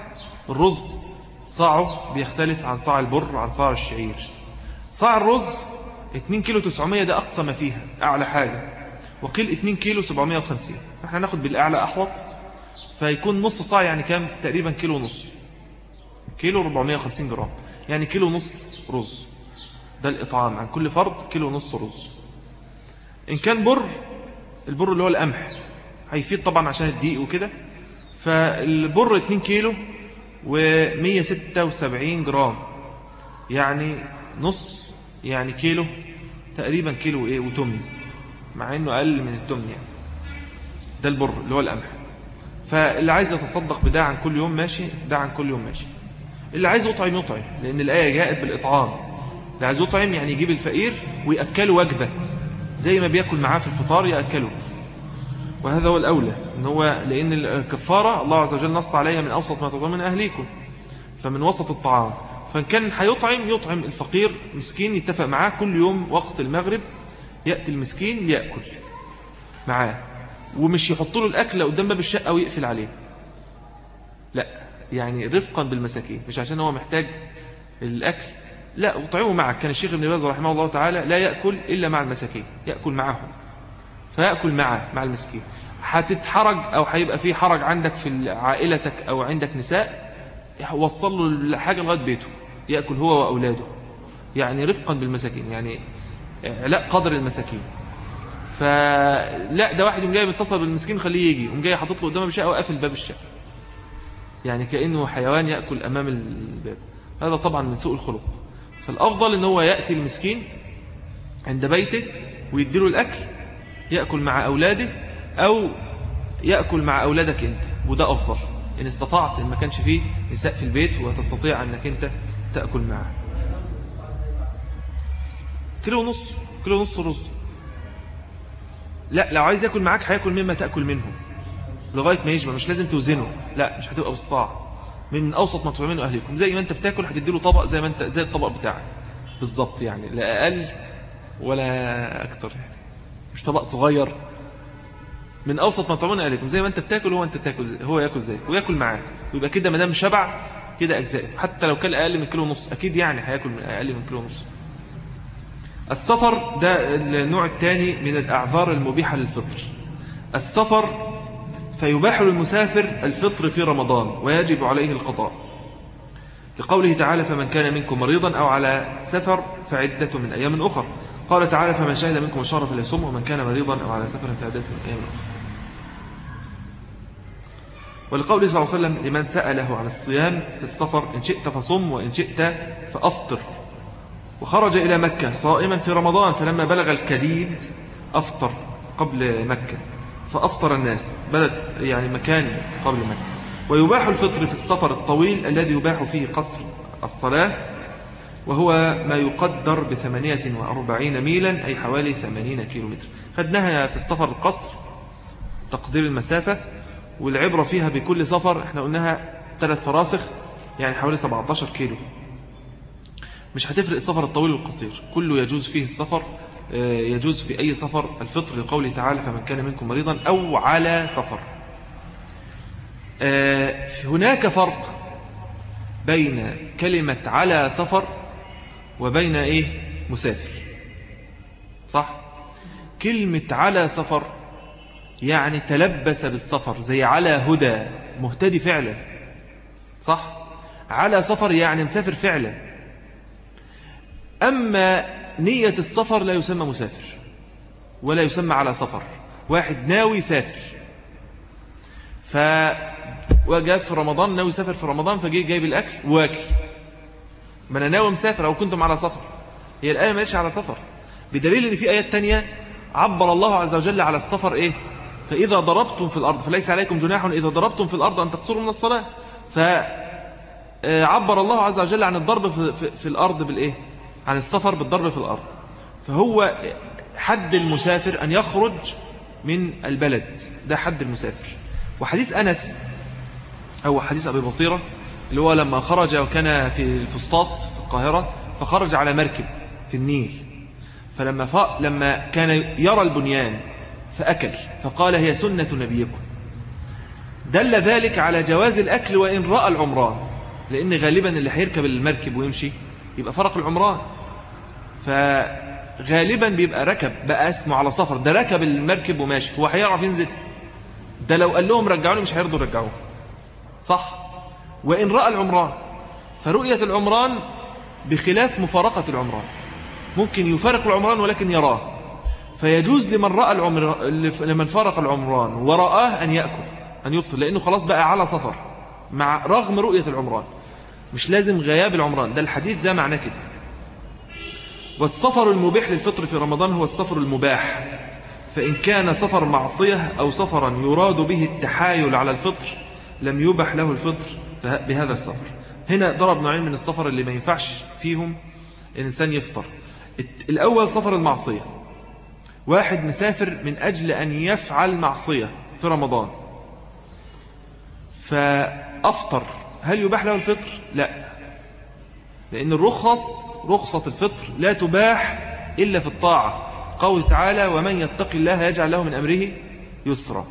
الرز صاعه بيختلف عن صاع البر عن صاع الشعير. صاع الرز 2 كيلو 900 ده أقصى ما فيها أعلى حاجة. وقيل 2 كيلو 750 إحنا ناخد بالأعلى أحوط فيكون نص صاع يعني كام؟ تقريبا كيلو ونص. كيلو 450 جرام. يعني كيلو ونص رز. ده الإطعام. عن كل فرد كيلو ونص رز. إن كان بر البر اللي هو القمح هيفيد طبعا عشان الدقيق وكده. فالبر 2 كيلو و176 جرام. يعني نص يعني كيلو تقريبا كيلو إيه وتمن مع إنه أقل من التمن يعني. ده البر اللي هو القمح. فاللي عايز يتصدق بده عن كل يوم ماشي ده عن كل يوم ماشي. اللي عايز يطعم يطعم لأن الآية جاءت بالإطعام. اللي عايز يطعم يعني يجيب الفقير ويأكله وجبة زي ما بياكل معاه في الفطار يأكله. وهذا هو الأولى إن هو لأن الكفارة الله عز وجل نص عليها من أوسط ما تطعم من أهليكم فمن وسط الطعام. فإن كان هيطعم يطعم الفقير مسكين يتفق معاه كل يوم وقت المغرب يأتي المسكين يأكل معاه ومش يحط له الأكل قدام باب الشقة ويقفل عليه. لا يعني رفقا بالمساكين مش عشان هو محتاج الأكل. لا وطعمه معك. كان الشيخ ابن باز رحمه الله تعالى لا يأكل إلا مع المساكين يأكل معهم. فيأكل معه مع المسكين. هتتحرج أو هيبقى في حرج عندك في عائلتك أو عندك نساء وصل له الحاجة لغاية بيته يأكل هو وأولاده. يعني رفقا بالمساكين يعني علاء قدر المساكين. فلا ده واحد يوم جاي متصل بالمسكين خليه يجي يوم جاي حاطط له قدامه بشقه وقافل باب الشقه يعني كأنه حيوان يأكل أمام الباب. هذا طبعا من سوء الخلق. فالأفضل إن هو يأتي المسكين عند بيته ويديله الأكل يأكل مع أولاده أو يأكل مع أولادك أنت وده أفضل. إن استطعت إن ما كانش فيه نساء في البيت وتستطيع أنك أنت تأكل معه. كيلو ونص كيلو ونص رز. لا لو عايز يأكل معاك هيأكل مما تأكل منه. لغاية ما يشبع مش لازم توزنه. لا مش هتبقى بالصاع. من أوسط ما تطعمينه أهلكم. زي ما أنت بتاكل هتدي له طبق زي ما أنت زي الطبق بتاعك. بالظبط يعني لا أقل ولا أكتر يعني. مش طبق صغير. من أوسط ما تطعمونه اهلكم زي ما أنت بتاكل هو أنت تاكل زي هو يأكل زيك ويأكل معاك. ويبقى كده ما دام شبع كده أجزاء. حتى لو كان أقل من كيلو ونص أكيد يعني هيأكل من أقل من كيلو ونص. السفر ده النوع الثاني من الأعذار المبيحة للفطر. السفر فيباح للمسافر الفطر في رمضان ويجب عليه القضاء. لقوله تعالى فمن كان منكم مريضا أو على سفر فعدة من أيام أخر. قال تعالى فمن شهد منكم الشهر فليصم ومن كان مريضا أو على سفر فعدة من أيام أخر ولقوله صلى الله عليه وسلم لمن سأله عن الصيام في السفر إن شئت فصم وإن شئت فأفطر. وخرج إلى مكة صائما في رمضان فلما بلغ الكديد أفطر قبل مكة فأفطر الناس بلد يعني مكان قبل مكة. ويباح الفطر في السفر الطويل الذي يباح فيه قصر الصلاة وهو ما يقدر بثمانية وأربعين ميلا أي حوالي ثمانين كيلو متر خدناها في السفر القصر تقدير المسافة والعبرة فيها بكل سفر إحنا قلناها ثلاث فراسخ يعني حوالي 17 كيلو. مش هتفرق السفر الطويل والقصير كله يجوز فيه السفر آه، يجوز في أي سفر الفطر لقوله تعالى فمن كان منكم مريضا أو على سفر. آه، هناك فرق بين كلمة على سفر وبين إيه؟ مسافر. صح؟ كلمة على سفر يعني تلبس بالسفر زي على هدى مهتدي فعلا. صح؟ على سفر يعني مسافر فعلا. أما نية السفر لا يسمى مسافر ولا يسمى على سفر. واحد ناوي يسافر. فجاء في رمضان ناوي يسافر في رمضان فجي جايب الأكل واكل. ما أنا ناوي مسافر أو كنتم على سفر. هي الآية ما على سفر. بدليل أن في آيات تانية عبر الله عز وجل على السفر إيه؟ فإذا ضربتم في الأرض فليس عليكم جناح إذا ضربتم في الأرض أن تقصروا من الصلاة. فعبر الله عز وجل عن الضرب في, في, في الأرض بالإيه؟ عن السفر بالضرب في الأرض. فهو حد المسافر أن يخرج من البلد. ده حد المسافر. وحديث أنس أو حديث أبي بصيرة اللي هو لما خرج وكان في الفسطاط في القاهرة فخرج على مركب في النيل. فلما. لما كان يرى البنيان فأكل فقال هي سنة نبيكم. دل ذلك على جواز الأكل وإن رأى العمران. لأن غالبا اللي هيركب المركب ويمشي يبقى فرق العمران. فغالبا بيبقى ركب بقى اسمه على سفر ده ركب المركب وماشي هو هيعرف ينزل. ده لو قال لهم رجعوني مش هيرضوا يرجعوه. صح؟ وإن رأى العمران فرؤية العمران بخلاف مفارقة العمران. ممكن يفارق العمران ولكن يراه. فيجوز لمن رأى العمر لمن فارق العمران ورآه أن يأكل أن يفطر لأنه خلاص بقى على سفر مع رغم رؤية العمران. مش لازم غياب العمران ده الحديث ده معناه كده. والسفر المبيح للفطر في رمضان هو السفر المباح. فإن كان سفر معصية أو سفرا يراد به التحايل على الفطر لم يبح له الفطر. بهذا السفر. هنا ضرب نوعين من السفر اللي ما ينفعش فيهم الإنسان يفطر. الأول سفر المعصية. واحد مسافر من أجل أن يفعل معصية في رمضان. فأفطر. هل يباح له الفطر؟ لا. لأن الرخص رخصة الفطر لا تباح إلا في الطاعة. قول تعالى ومن يتق الله يجعل له من أمره يسرا.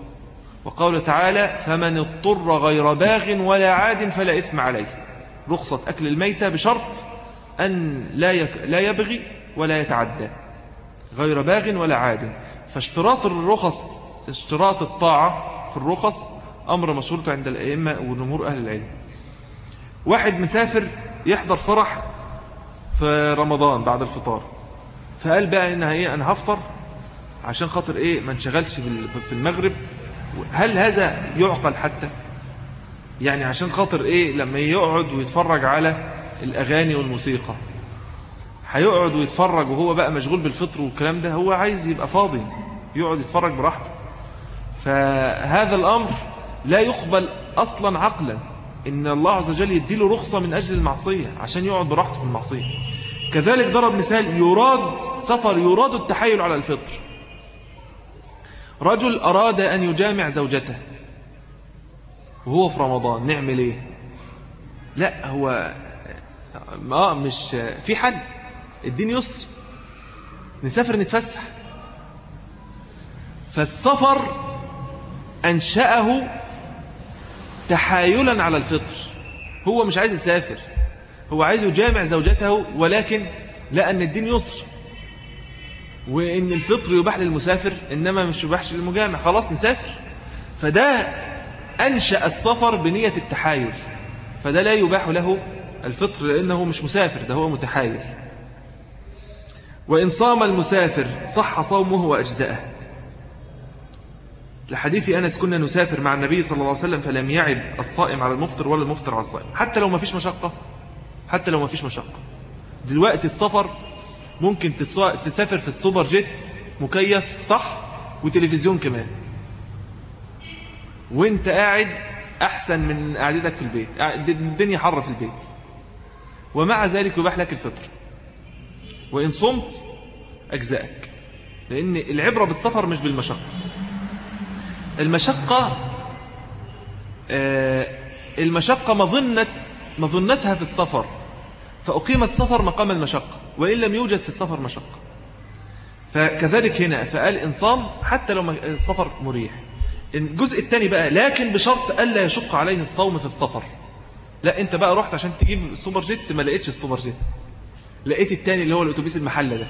وقول تعالى فمن اضطر غير باغ ولا عاد فلا إثم عليه. رخصة أكل الميتة بشرط أن لا, يك... لا يبغي ولا يتعدى. غير باغ ولا عاد. فاشتراط الرخص اشتراط الطاعة في الرخص أمر مشروط عند الأئمة ونمور أهل العلم. واحد مسافر يحضر فرح في رمضان بعد الفطار فقال بقى إنها إيه أنا هفطر عشان خاطر إيه؟ ما انشغلش في المغرب هل هذا يعقل حتى؟ يعني عشان خاطر إيه؟ لما يقعد ويتفرج على الأغاني والموسيقى. هيقعد ويتفرج وهو بقى مشغول بالفطر والكلام ده هو عايز يبقى فاضي. يقعد يتفرج براحته. فهذا الأمر لا يقبل أصلا عقلا إن الله عز وجل يديله رخصة من أجل المعصية عشان يقعد براحته في المعصية. كذلك ضرب مثال يراد سفر يراد التحايل على الفطر. رجل أراد أن يجامع زوجته. وهو في رمضان نعمل إيه؟ لا هو ما مش في حل الدين يسر. نسافر نتفسح. فالسفر أنشأه تحايلا على الفطر. هو مش عايز يسافر. هو عايز يجامع زوجته ولكن لأن الدين يسر. وإن الفطر يباح للمسافر إنما مش يباحش للمجامع. خلاص نسافر. فده أنشأ السفر بنية التحايل. فده لا يباح له الفطر لأنه مش مسافر ده هو متحايل. وإن صام المسافر صح صومه وأجزاءه لحديث أنس كنا نسافر مع النبي صلى الله عليه وسلم فلم يعب الصائم على المفطر ولا المفطر على الصائم. حتى لو ما فيش مشقة. حتى لو ما فيش مشقة. دلوقتي السفر ممكن تسافر في السوبر جيت مكيف صح؟ وتلفزيون كمان. وانت قاعد أحسن من قعدتك في البيت. الدنيا حر في البيت. ومع ذلك يباح لك الفطر. وإن صمت أجزائك لأن العبرة بالسفر مش بالمشقة. المشقة آه، المشقة مظنة مظنتها في السفر. فأقيم السفر مقام المشقة. وإن لم يوجد في السفر مشقة. فكذلك هنا فقال إن صام حتى لو السفر مريح. الجزء الثاني بقى لكن بشرط ألا يشق عليه الصوم في السفر. لا أنت بقى رحت عشان تجيب السوبر جيت ما لقيتش السوبر جيت. لقيت الثاني اللي هو الأتوبيس المحلة ده.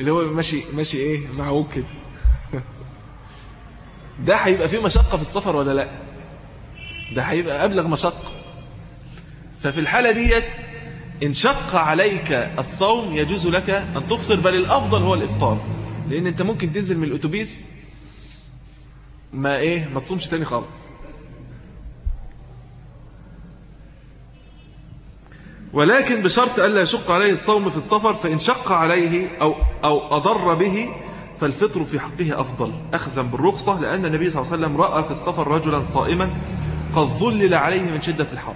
اللي هو ماشي ماشي إيه معوج كده. ده هيبقى فيه مشقة في السفر ولا لأ؟ ده هيبقى أبلغ مشقة. ففي الحالة ديت إن شق عليك الصوم يجوز لك أن تفطر بل الأفضل هو الإفطار. لأن أنت ممكن تنزل من الأتوبيس ما إيه ما تصومش تاني خالص. ولكن بشرط ألا يشق عليه الصوم في السفر فإن شق عليه أو, أو أضر به فالفطر في حقه أفضل. أخذا بالرخصة لأن النبي صلى الله عليه وسلم رأى في السفر رجلا صائما قد ظلل عليه من شدة الحر.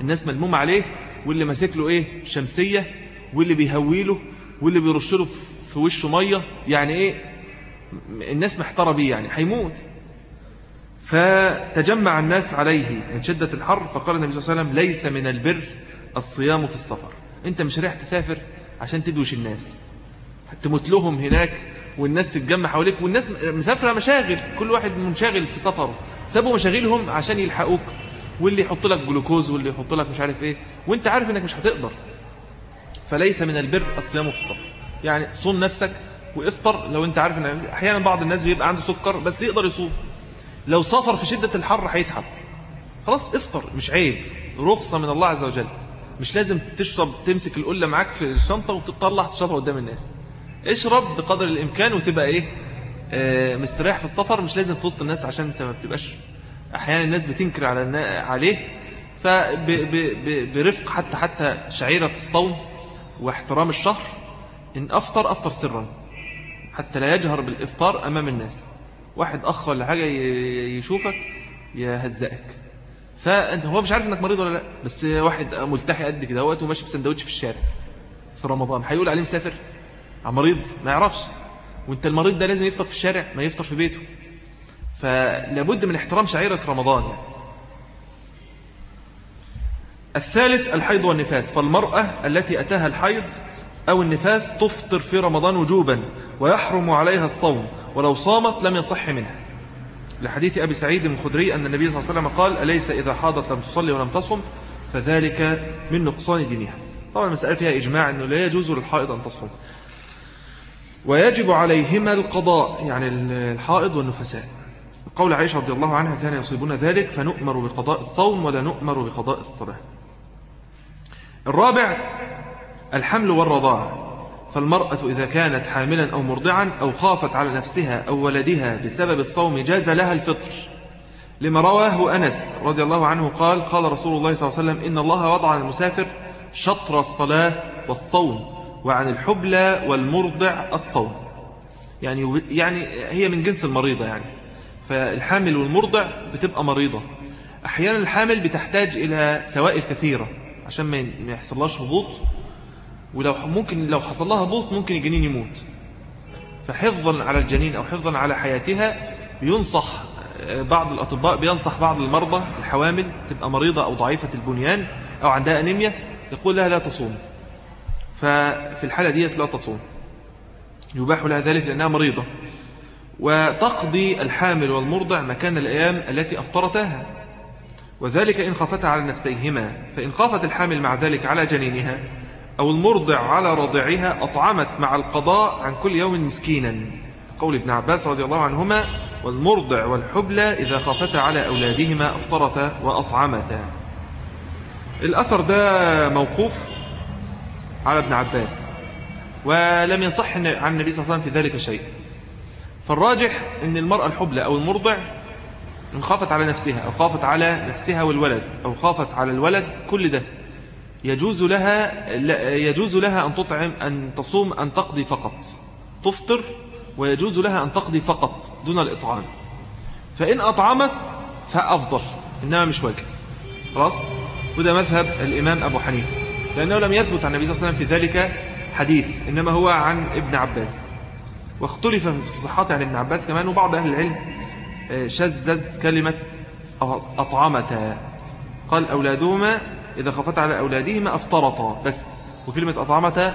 الناس ملموم عليه واللي ماسك له إيه؟ شمسية واللي بيهويله واللي بيرش له في وشه مية. يعني إيه؟ الناس محترة بيه يعني هيموت. فتجمع الناس عليه من شدة الحر فقال النبي صلى الله عليه وسلم ليس من البر الصيام في السفر. أنت مش رايح تسافر عشان تدوش الناس. تموت لهم هناك والناس تتجمع حواليك والناس مسافرة مشاغل. كل واحد منشغل في سفره. سابوا مشاغلهم عشان يلحقوك. واللي يحط لك جلوكوز واللي يحط لك مش عارف إيه وأنت عارف إنك مش هتقدر. فليس من البر الصيام في السفر يعني صوم نفسك وإفطر لو أنت عارف إن أحيانا بعض الناس بيبقى عنده سكر بس يقدر يصوم. لو سافر في شدة الحر هيتعب. خلاص إفطر مش عيب. رخصة من الله عز وجل. مش لازم تشرب تمسك القلة معاك في الشنطة وتطلع تشربها قدام الناس. اشرب بقدر الإمكان وتبقى إيه آه مستريح في السفر. مش لازم في وسط الناس عشان أنت ما بتبقاش أحيانا الناس بتنكر على عليه فبرفق حتى حتى شعيرة الصوم واحترام الشهر إن أفطر أفطر سرا حتى لا يجهر بالإفطار أمام الناس. واحد أخ ولا حاجة يشوفك يهزئك فأنت هو مش عارف إنك مريض ولا لأ بس واحد ملتحي قد كده وماشي بسندوتش في الشارع في رمضان. هيقول عليه مسافر مريض ما يعرفش. وأنت المريض ده لازم يفطر في الشارع ما يفطر في بيته. فلابد من احترام شعيرة رمضان يعني. الثالث الحيض والنفاس فالمرأة التي أتاها الحيض أو النفاس تفطر في رمضان وجوبا ويحرم عليها الصوم ولو صامت لم يصح منها. لحديث أبي سعيد الخدري أن النبي صلى الله عليه وسلم قال أليس إذا حاضت لم تصلي ولم تصم؟ فذلك من نقصان دينها. طبعا المسألة فيها إجماع أنه لا يجوز للحائض أن تصوم. ويجب عليهما القضاء يعني الحائض والنفساء قول عائشة رضي الله عنها كان يصيبون ذلك فنؤمر بقضاء الصوم ولا نؤمر بقضاء الصلاة. الرابع الحمل والرضاع. فالمرأة إذا كانت حاملا أو مرضعا أو خافت على نفسها أو ولدها بسبب الصوم جاز لها الفطر. لما رواه أنس رضي الله عنه قال قال رسول الله صلى الله عليه وسلم إن الله وضع عن المسافر شطر الصلاة والصوم وعن الحبلى والمرضع الصوم. يعني يعني هي من جنس المريضة يعني. فالحامل والمرضع بتبقى مريضة. أحيانا الحامل بتحتاج إلى سوائل كثيرة عشان ما يحصلهاش هبوط ولو ممكن لو حصل لها هبوط ممكن الجنين يموت. فحفظا على الجنين أو حفظا على حياتها بينصح بعض الأطباء بينصح بعض المرضى الحوامل تبقى مريضة أو ضعيفة البنيان أو عندها أنيميا يقول لها لا تصوم. ففي الحالة ديت لا تصوم. يباح لها ذلك لأنها مريضة. وتقضي الحامل والمرضع مكان الأيام التي أفطرتها وذلك إن خافت على نفسيهما فإن خافت الحامل مع ذلك على جنينها أو المرضع على رضعها أطعمت مع القضاء عن كل يوم مسكينا. قول ابن عباس رضي الله عنهما والمرضع والحبلى إذا خافتا على أولادهما أفطرتا وأطعمتا. الأثر ده موقوف على ابن عباس ولم يصح عن النبي صلى الله عليه وسلم في ذلك شيء. فالراجح أن المرأة الحبلى أو المرضع إن خافت على نفسها أو خافت على نفسها والولد أو خافت على الولد كل ده يجوز لها يجوز لها أن تطعم أن تصوم أن تقضي فقط. تفطر ويجوز لها أن تقضي فقط دون الإطعام. فإن أطعمت فأفضل. إنما مش واجب. خلاص؟ وده مذهب الإمام أبو حنيفة. لأنه لم يثبت عن النبي صلى الله عليه وسلم في ذلك حديث إنما هو عن ابن عباس. واختلف في صحته عن ابن عباس كمان وبعض أهل العلم آه، شزز كلمة أطعمتا. قال أولادهما إذا خفت على أولادهما أفطرتا. بس وكلمة أطعمتا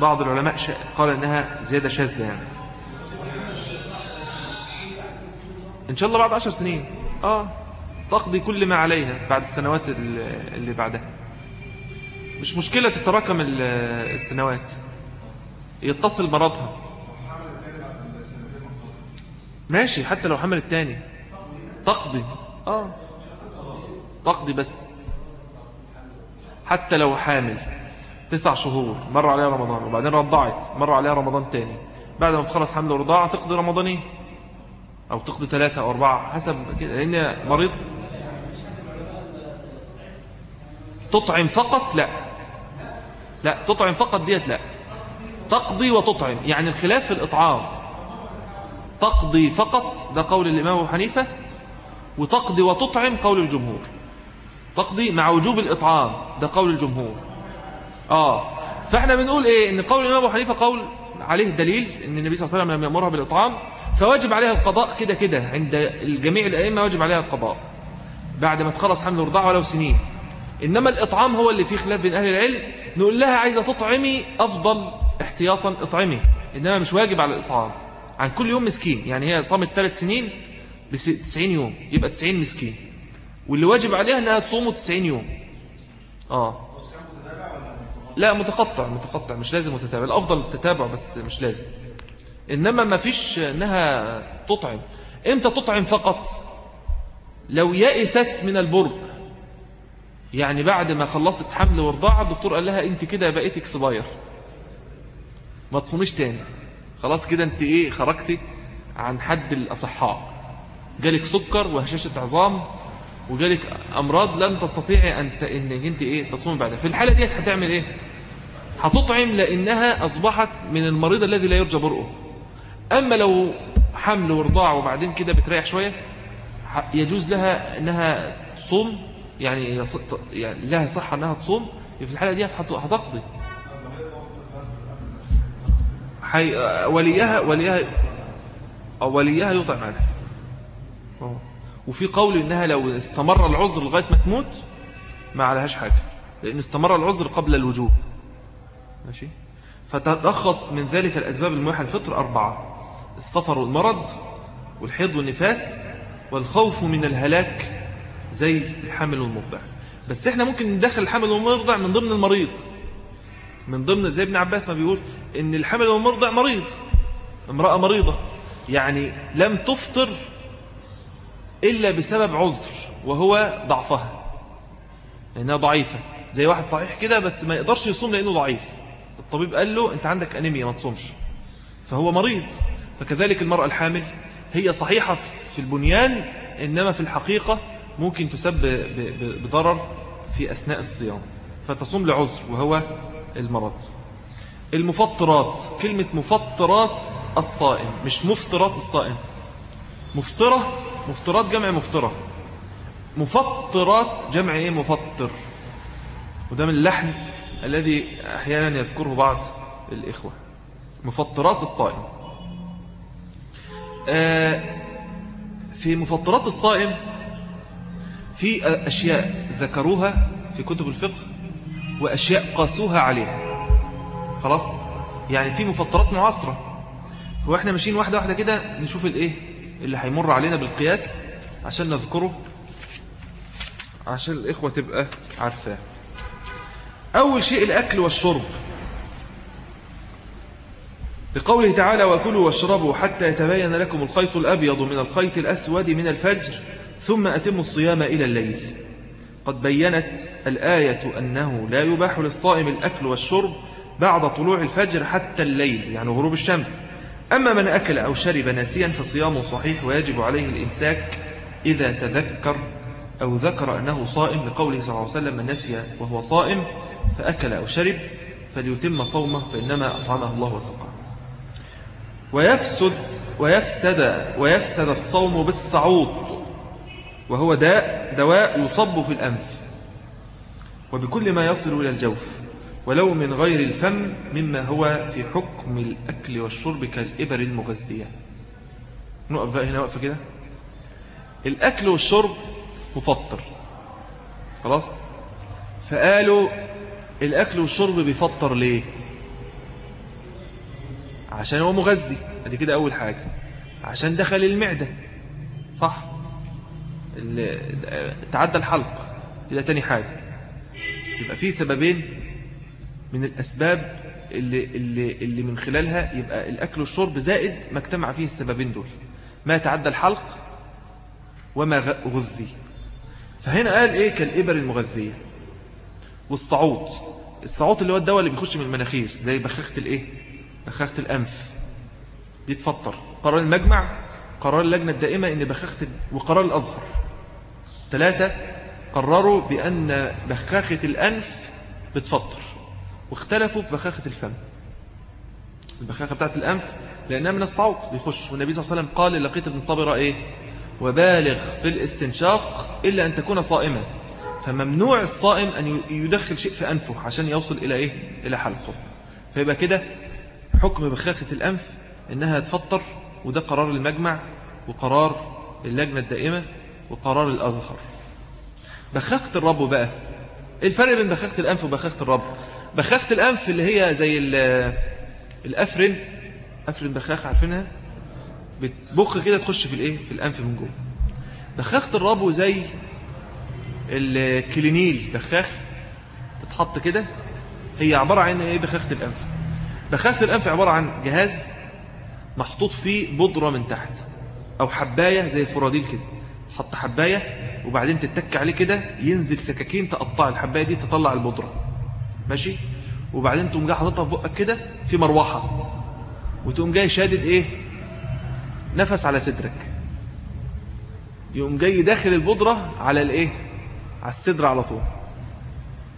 بعض العلماء قال أنها زيادة شاذة يعني. إن شاء الله بعد عشر سنين. آه تقضي كل ما عليها بعد السنوات اللي بعدها. مش مشكلة تتراكم السنوات. يتصل مرضها ماشي حتى لو حمل التاني. تقضي. آه. تقضي بس. حتى لو حامل. تسع شهور. مر عليها رمضان. وبعدين رضعت. مر عليها رمضان تاني. بعد ما تخلص حمل ورضاعة تقضي رمضانين. أو تقضي ثلاثة أو أربعة حسب كده. لأن مريض. تطعم فقط؟ لا. لا تطعم فقط ديت لا. تقضي وتطعم. يعني الخلاف في الإطعام. تقضي فقط ده قول الإمام أبو حنيفة وتقضي وتطعم قول الجمهور. تقضي مع وجوب الإطعام ده قول الجمهور. آه فإحنا بنقول إيه؟ إن قول الإمام أبو حنيفة قول عليه دليل إن النبي صلى الله عليه وسلم لم يأمرها بالإطعام فواجب عليها القضاء كده كده عند الجميع الأئمة واجب عليها القضاء بعد ما تخلص حمل ورضاعة ولو سنين. إنما الإطعام هو اللي فيه خلاف بين أهل العلم نقول لها عايزة تطعمي أفضل احتياطا اطعمي إنما مش واجب على الإطعام. عن كل يوم مسكين. يعني هي صامت ثلاث سنين ب 90 يوم يبقى 90 مسكين. واللي واجب عليها أنها تصومه 90 يوم. آه. لا متقطع متقطع مش لازم متتابع. الأفضل التتابع بس مش لازم. إنما ما فيش أنها تطعم. إمتى تطعم فقط؟ لو يأست من البرء يعني بعد ما خلصت حمل ورضاعة الدكتور قال لها أنت كده بقيتك صباير ما تصوميش تاني. خلاص كده انت إيه خرجتي عن حد الأصحاء. جالك سكر وهشاشة عظام وجالك أمراض لن تستطيعي أن انك انت إيه تصومي بعدها. في الحالة دي هتعمل إيه؟ هتطعم لأنها أصبحت من المريض الذي لا يرجى برؤه. أما لو حمل ورضاع وبعدين كده بتريح شوية يجوز لها أنها تصوم يعني, يعني لها صحة أنها تصوم في الحالة دي هتقضي. حي... وليها وليها وليها يطعم عنها وفي قول إنها لو استمر العذر لغاية ما تموت ما عليهاش حاجة لأن استمر العذر قبل الوجوب. ماشي؟ فتلخص من ذلك الأسباب الموحى الفطر أربعة السفر والمرض والحيض والنفاس والخوف من الهلاك زي الحامل والمرضع. بس إحنا ممكن ندخل الحامل والمرضع من ضمن المريض. من ضمن زي ابن عباس ما بيقول إن الحامل والمرضع مريض امرأة مريضة. يعني لم تفطر إلا بسبب عذر وهو ضعفها لأنها ضعيفة. زي واحد صحيح كده بس ما يقدرش يصوم لأنه ضعيف. الطبيب قال له أنت عندك أنيميا ما تصومش. فهو مريض. فكذلك المرأة الحامل هي صحيحة في البنيان إنما في الحقيقة ممكن تسبب بضرر في أثناء الصيام. فتصوم لعذر وهو المرض المفطرات كلمة مفطرات الصائم مش مفطرات الصائم. مفطرة مفطرات جمع مفطرة. مفطرات جمع إيه؟ مفطر. وده من اللحن الذي أحيانا يذكره بعض الإخوة. مفطرات الصائم. آه، في مفطرات الصائم في أشياء ذكروها في كتب الفقه. وأشياء قاسوها عليها. خلاص؟ يعني في مفطرات معاصرة. وإحنا ماشيين واحدة واحدة كده نشوف الايه اللي هيمر علينا بالقياس عشان نذكره. عشان الإخوة تبقى عارفاه. أول شيء الأكل والشرب. لقوله تعالى وكلوا واشربوا حتى يتبين لكم الخيط الأبيض من الخيط الأسود من الفجر ثم أتموا الصيام إلى الليل. قد بينت الآية أنه لا يباح للصائم الأكل والشرب بعد طلوع الفجر حتى الليل يعني غروب الشمس. أما من أكل أو شرب ناسيا فصيامه صحيح ويجب عليه الإمساك إذا تذكر أو ذكر أنه صائم لقوله صلى الله عليه وسلم من نسي وهو صائم فأكل أو شرب فليتم صومه فإنما أطعمه الله وسقاه. ويفسد ويفسد ويفسد الصوم بالصعود. وهو داء دواء يصب في الأنف. وبكل ما يصل إلى الجوف ولو من غير الفم مما هو في حكم الأكل والشرب كالإبر المغذية. نقف بقى هنا وقفة كده. الأكل والشرب مفطر. خلاص؟ فقالوا الأكل والشرب بيفطر ليه؟ عشان هو مغذي. ادي كده أول حاجة. عشان دخل المعدة. صح؟ تعدى الحلق كده تاني حاجة. يبقى في سببين من الأسباب اللي, اللي, اللي من خلالها يبقى الأكل والشرب زائد ما اجتمع فيه السببين دول. ما تعدى الحلق وما غذي. فهنا قال إيه؟ كالإبر المغذية والصعود. الصعود اللي هو الدواء اللي بيخش من المناخير زي بخاخة الإيه بخاخة الأنف. دي تفطر قرار المجمع قرار اللجنة الدائمة إن بخاخة وقرار الأزهر. ثلاثة قرروا بأن بخاخة الأنف بتفطر واختلفوا في بخاخة الفم. البخاخة بتاعت الأنف لأنها من الصوت بيخش والنبي صلى الله عليه وسلم قال لقيت ابن صبرة إيه؟ وبالغ في الاستنشاق إلا أن تكون صائما. فممنوع الصائم أن يدخل شيء في أنفه عشان يوصل إلى إيه؟ إلى حلقه. فيبقى كده حكم بخاخة الأنف إنها تفطر وده قرار المجمع وقرار اللجنة الدائمة وقرار الأظهر. بخاخة الرب بقى. إيه الفرق بين بخاخة الأنف وبخاخة الرب؟ بخاخة الأنف اللي هي زي الأفرن. أفرن بخاخ عارفينها؟ بتبخ كده تخش في الإيه؟ في الأنف من جوه. بخاخة الربو زي الكلينيل. بخاخ تتحط كده. هي عبارة عن إيه؟ بخاخة الأنف. بخاخة الأنف عبارة عن جهاز محطوط فيه بودرة من تحت أو حباية زي الفراديل كده. تحط حباية وبعدين تتك عليه كده ينزل سكاكين تقطع الحباية دي تطلع البودرة. ماشي؟ وبعدين تقوم جاي حاططها في بقك كده في مروحة. وتقوم جاي شادد إيه؟ نفس على صدرك. يقوم جاي داخل البودرة على الإيه؟ على الصدر على طول.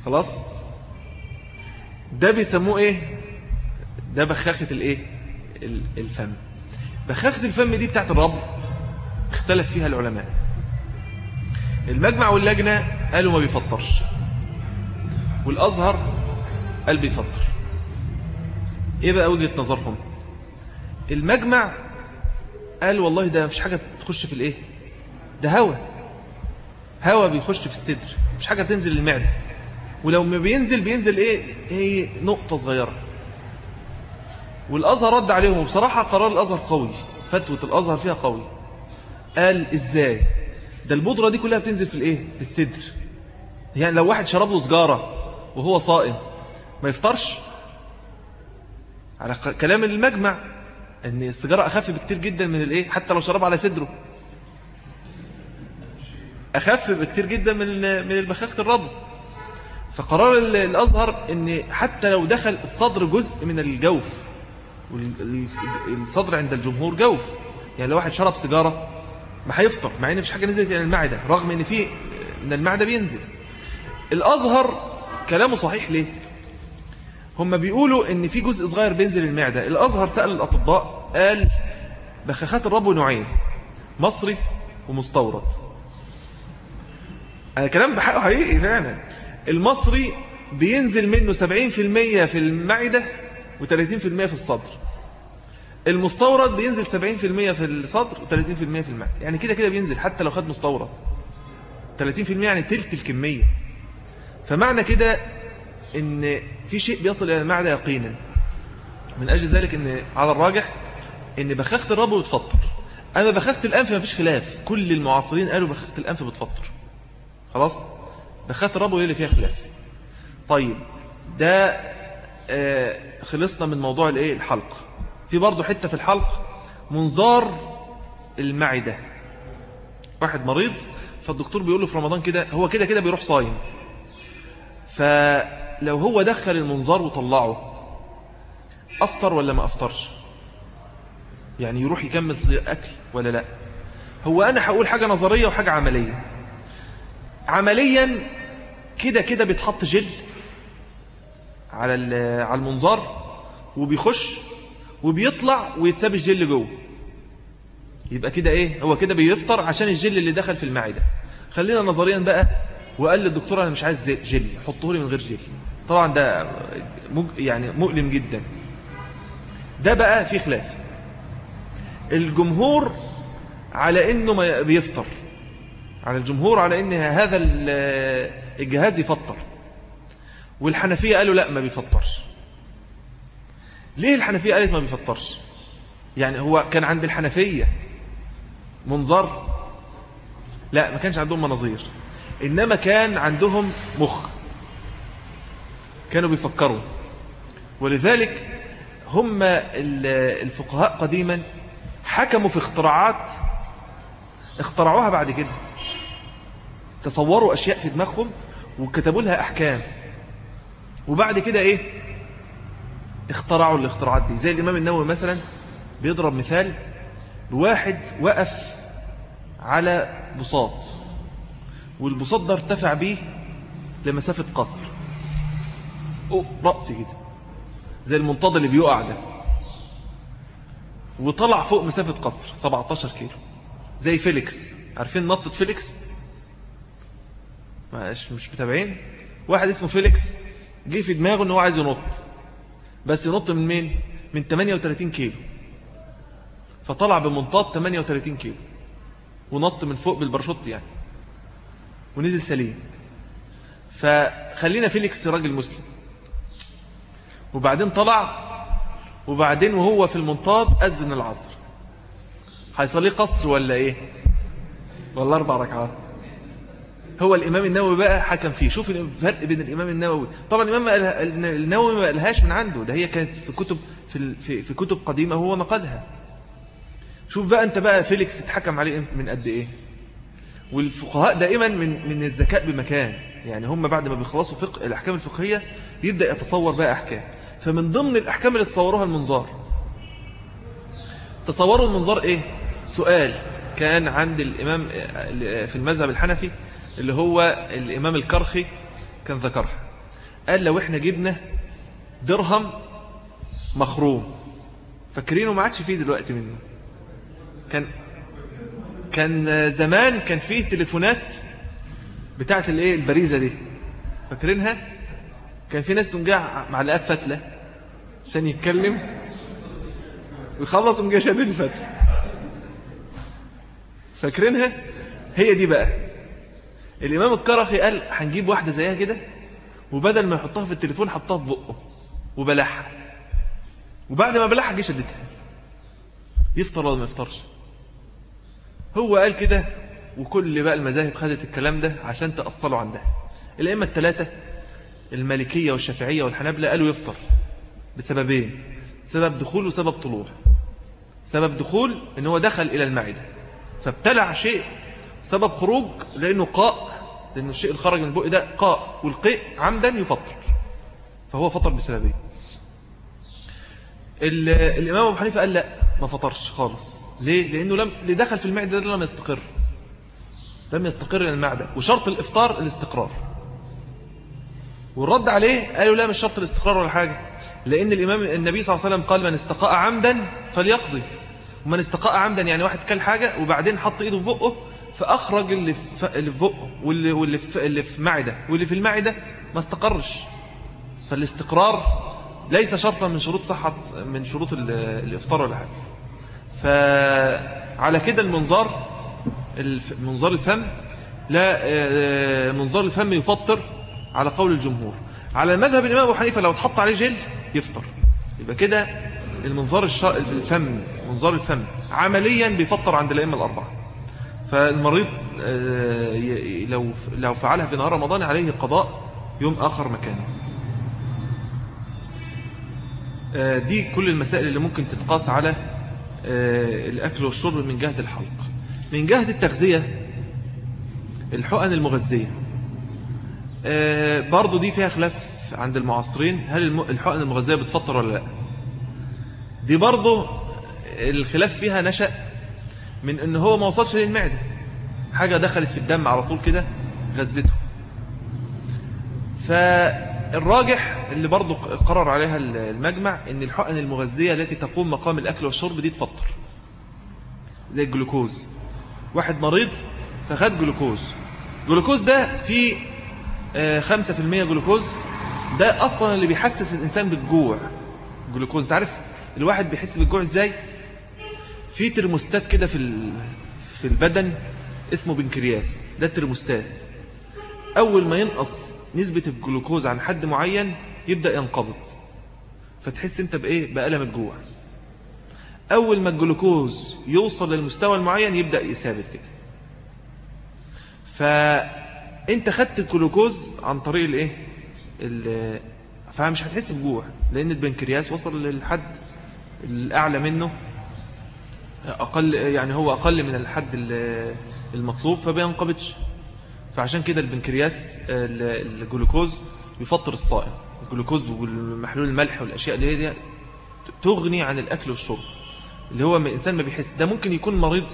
خلاص؟ ده بيسموه إيه؟ ده بخاخة الإيه؟ الفم. بخاخة الفم دي بتاعت الرب اختلف فيها العلماء. المجمع واللجنة قالوا ما بيفطرش. والأزهر قال بيفطر. إيه بقى وجهة نظرهم؟ المجمع قال والله ده مفيش حاجة بتخش في الإيه؟ ده هوا. هوا بيخش في الصدر. مش حاجة تنزل المعدة ولو ما بينزل بينزل إيه؟ هي نقطة صغيرة. والأزهر رد عليهم وبصراحة قرار الأزهر قوي. فتوة الأزهر فيها قوي. قال إزاي؟ ده البودرة دي كلها بتنزل في الإيه؟ في الصدر. يعني لو واحد شرب له سجارة وهو صائم ما يفطرش؟ على كلام المجمع إن السيجارة أخف بكتير جدا من الإيه؟ حتى لو شرب على صدره. أخف بكتير جدا من من البخاخة الرضو فقرار الأزهر إن حتى لو دخل الصدر جزء من الجوف الصدر عند الجمهور جوف. يعني لو واحد شرب سيجارة ما هيفطر مع إن مفيش حاجة نزلت إلى المعدة رغم إن في من المعدة بينزل. الأزهر كلامه صحيح ليه؟ هم بيقولوا إن في جزء صغير بينزل المعدة. الأزهر سأل الأطباء قال بخاخات الربو نوعين مصري ومستورد. أنا كلام بحقه حقيقي فعلا. المصري بينزل منه 70% في المعدة و30% في الصدر. المستورد بينزل 70% في الصدر و30% في المعدة. يعني كده كده بينزل حتى لو خد مستورد. 30% يعني تلت الكمية. فمعنى كده إن في شيء بيصل إلى المعدة يقينا. من أجل ذلك إن على الراجح إن بخاخة الربو بتفطر أما بخاخة الأنف ما فيش خلاف. كل المعاصرين قالوا بخاخة الأنف بتفطر. خلاص؟ بخاخة الربو هي اللي فيها خلاف. طيب ده آه خلصنا من موضوع الإيه؟ الحلق. في برضه حتة في الحلق منظار المعدة. واحد مريض فالدكتور بيقول له في رمضان كده هو كده كده بيروح صايم. فلو هو دخل المنظار وطلعه أفطر ولا ما أفطرش؟ يعني يروح يكمل أكل ولا لأ؟ هو أنا هقول حاجة نظرية وحاجة عملية. عمليا كده كده بيتحط جل على على المنظار وبيخش وبيطلع ويتساب الجل جوه. يبقى كده إيه؟ هو كده بيفطر عشان الجل اللي دخل في المعدة. خلينا نظريا بقى وقال للدكتور أنا مش عايز جل حطه لي من غير جل. طبعا ده يعني مؤلم جدا. ده بقى في خلاف. الجمهور على إنه بيفطر. على الجمهور على إن هذا الجهاز يفطر. والحنفية قالوا لا ما بيفطرش. ليه الحنفية قالت ما بيفطرش؟ يعني هو كان عند الحنفية منظر؟ لا ما كانش عندهم مناظير. إنما كان عندهم مخ. كانوا بيفكروا. ولذلك هم الفقهاء قديما حكموا في اختراعات اخترعوها بعد كده. تصوروا أشياء في دماغهم وكتبوا لها أحكام. وبعد كده إيه؟ اخترعوا الاختراعات دي. زي الإمام النووي مثلا بيضرب مثال بواحد وقف على بساط والبساط ده ارتفع بيه لمسافة قصر. رأسي كده زي المنطاد اللي بيقع ده. وطلع فوق مسافة قصر 17 كيلو. زي فيليكس. عارفين نطة فيليكس؟ مش مش متابعين؟ واحد اسمه فيليكس جه في دماغه إن هو عايز ينط. بس ينط من مين؟ من 38 كيلو. فطلع بمنطاد 38 كيلو. ونط من فوق بالباراشوت يعني. ونزل سليم. فخلينا فيليكس راجل مسلم. وبعدين طلع وبعدين وهو في المنطاد أذن العصر. هيصلي قصر ولا إيه؟ ولا أربع ركعات. هو الإمام النووي بقى حكم فيه. شوف الفرق بين الإمام النووي. طبعا الإمام النووي ما قالهاش من عنده. ده هي كانت في كتب في, في, في كتب قديمة هو نقدها. شوف بقى أنت بقى فيليكس اتحكم عليه من قد إيه. والفقهاء دائما من من الذكاء بمكان. يعني هم بعد ما بيخلصوا فقه الأحكام الفقهية بيبدأ يتصور بقى أحكام. فمن ضمن الأحكام اللي تصوروها المنظار. تصوروا المنظار إيه؟ سؤال كان عند الإمام في المذهب الحنفي. اللي هو الإمام الكرخي كان ذكرها. قال لو إحنا جبنا درهم مخروم فاكرينه ما عادش فيه دلوقتي منه. كان كان زمان كان فيه تليفونات بتاعت الايه البريزة دي. فاكرينها؟ كان في ناس تنجع معلقات فتلة عشان يتكلم ويخلص ومجا شادد الفتلة. فاكرينها؟ هي دي بقى. الإمام الكرخي قال هنجيب واحدة زيها كده وبدل ما يحطها في التليفون حطها في بقه وبلعها. وبعد ما بلعها جه شدتها. يفطر ولا ما يفطرش؟ هو قال كده وكل بقى المذاهب خدت الكلام ده عشان تأصلوا عندها. الأئمة الثلاثة المالكية والشافعية والحنابلة قالوا يفطر. بسببين. سبب دخول وسبب طلوع. سبب دخول إن هو دخل إلى المعدة. فابتلع شيء سبب خروج لأنه قاء لأن الشيء اللي خرج من البق ده قاء والقيء عمدا يفطر فهو فطر بسببه الإمام أبو حنيفة قال لا ما فطرش خالص. ليه؟ لأنه لم دخل في المعدة ده لم يستقر. لم يستقر المعدة وشرط الإفطار الاستقرار. والرد عليه قالوا لا مش شرط الاستقرار ولا حاجة لأن الإمام النبي صلى الله عليه وسلم قال من استقاء عمدا فليقضي. ومن استقاء عمدا يعني واحد كل حاجة وبعدين حط إيده في بقه فأخرج اللي في, اللي في واللي, واللي, في, اللي في معدة. واللي في المعدة ما استقرش. فالاستقرار ليس شرطا من شروط صحة من شروط الإفطار ولا حاجة. فعلى كده المنظار منظار الفم لا آه، منظار الفم يفطر على قول الجمهور. على مذهب الإمام أبو حنيفة لو اتحط عليه جل يفطر. يبقى كده المنظار. الفم منظار الفم عمليا بيفطر عند الأئمة الأربعة. فالمريض آه، لو لو فعلها في نهار رمضان عليه قضاء يوم آخر مكانه. آه، دي كل المسائل اللي ممكن تتقاس على آه، الأكل والشرب من جهة الحلق. من جهة التغذية الحقن المغذية. برضو دي فيها خلاف عند المعاصرين هل الحقن المغذية بتفطر ولا لا؟ دي برضه الخلاف فيها نشأ من إن هو ما وصلش للمعدة. حاجة دخلت في الدم على طول كده غزته. فالراجح اللي برضه قرر عليها المجمع إن الحقن المغذية التي تقوم مقام الأكل والشرب دي تفطر. زي الجلوكوز. واحد مريض فخد جلوكوز. جلوكوز ده فيه 5% آه، جلوكوز. ده أصلا اللي بيحسس الإنسان بالجوع. جلوكوز أنت عارف الواحد بيحس بالجوع إزاي؟ في ترموستات كده في في البدن اسمه بنكرياس. ده الترموستات أول ما ينقص نسبة الجلوكوز عن حد معين يبدأ ينقبض. فتحس انت بإيه؟ بألم الجوع. أول ما الجلوكوز يوصل للمستوى المعين يبدأ يثابت كده. فأنت خدت الجلوكوز عن طريق الإيه؟ فمش هتحس بجوع لأن البنكرياس وصل للحد الأعلى منه أقل يعني هو أقل من الحد المطلوب فبينقبضش فعشان كده البنكرياس الجلوكوز يفطر الصائم. الجلوكوز والمحلول الملح والأشياء اللي هي دي تغني عن الأكل والشرب. اللي هو الإنسان ما بيحس. ده ممكن يكون مريض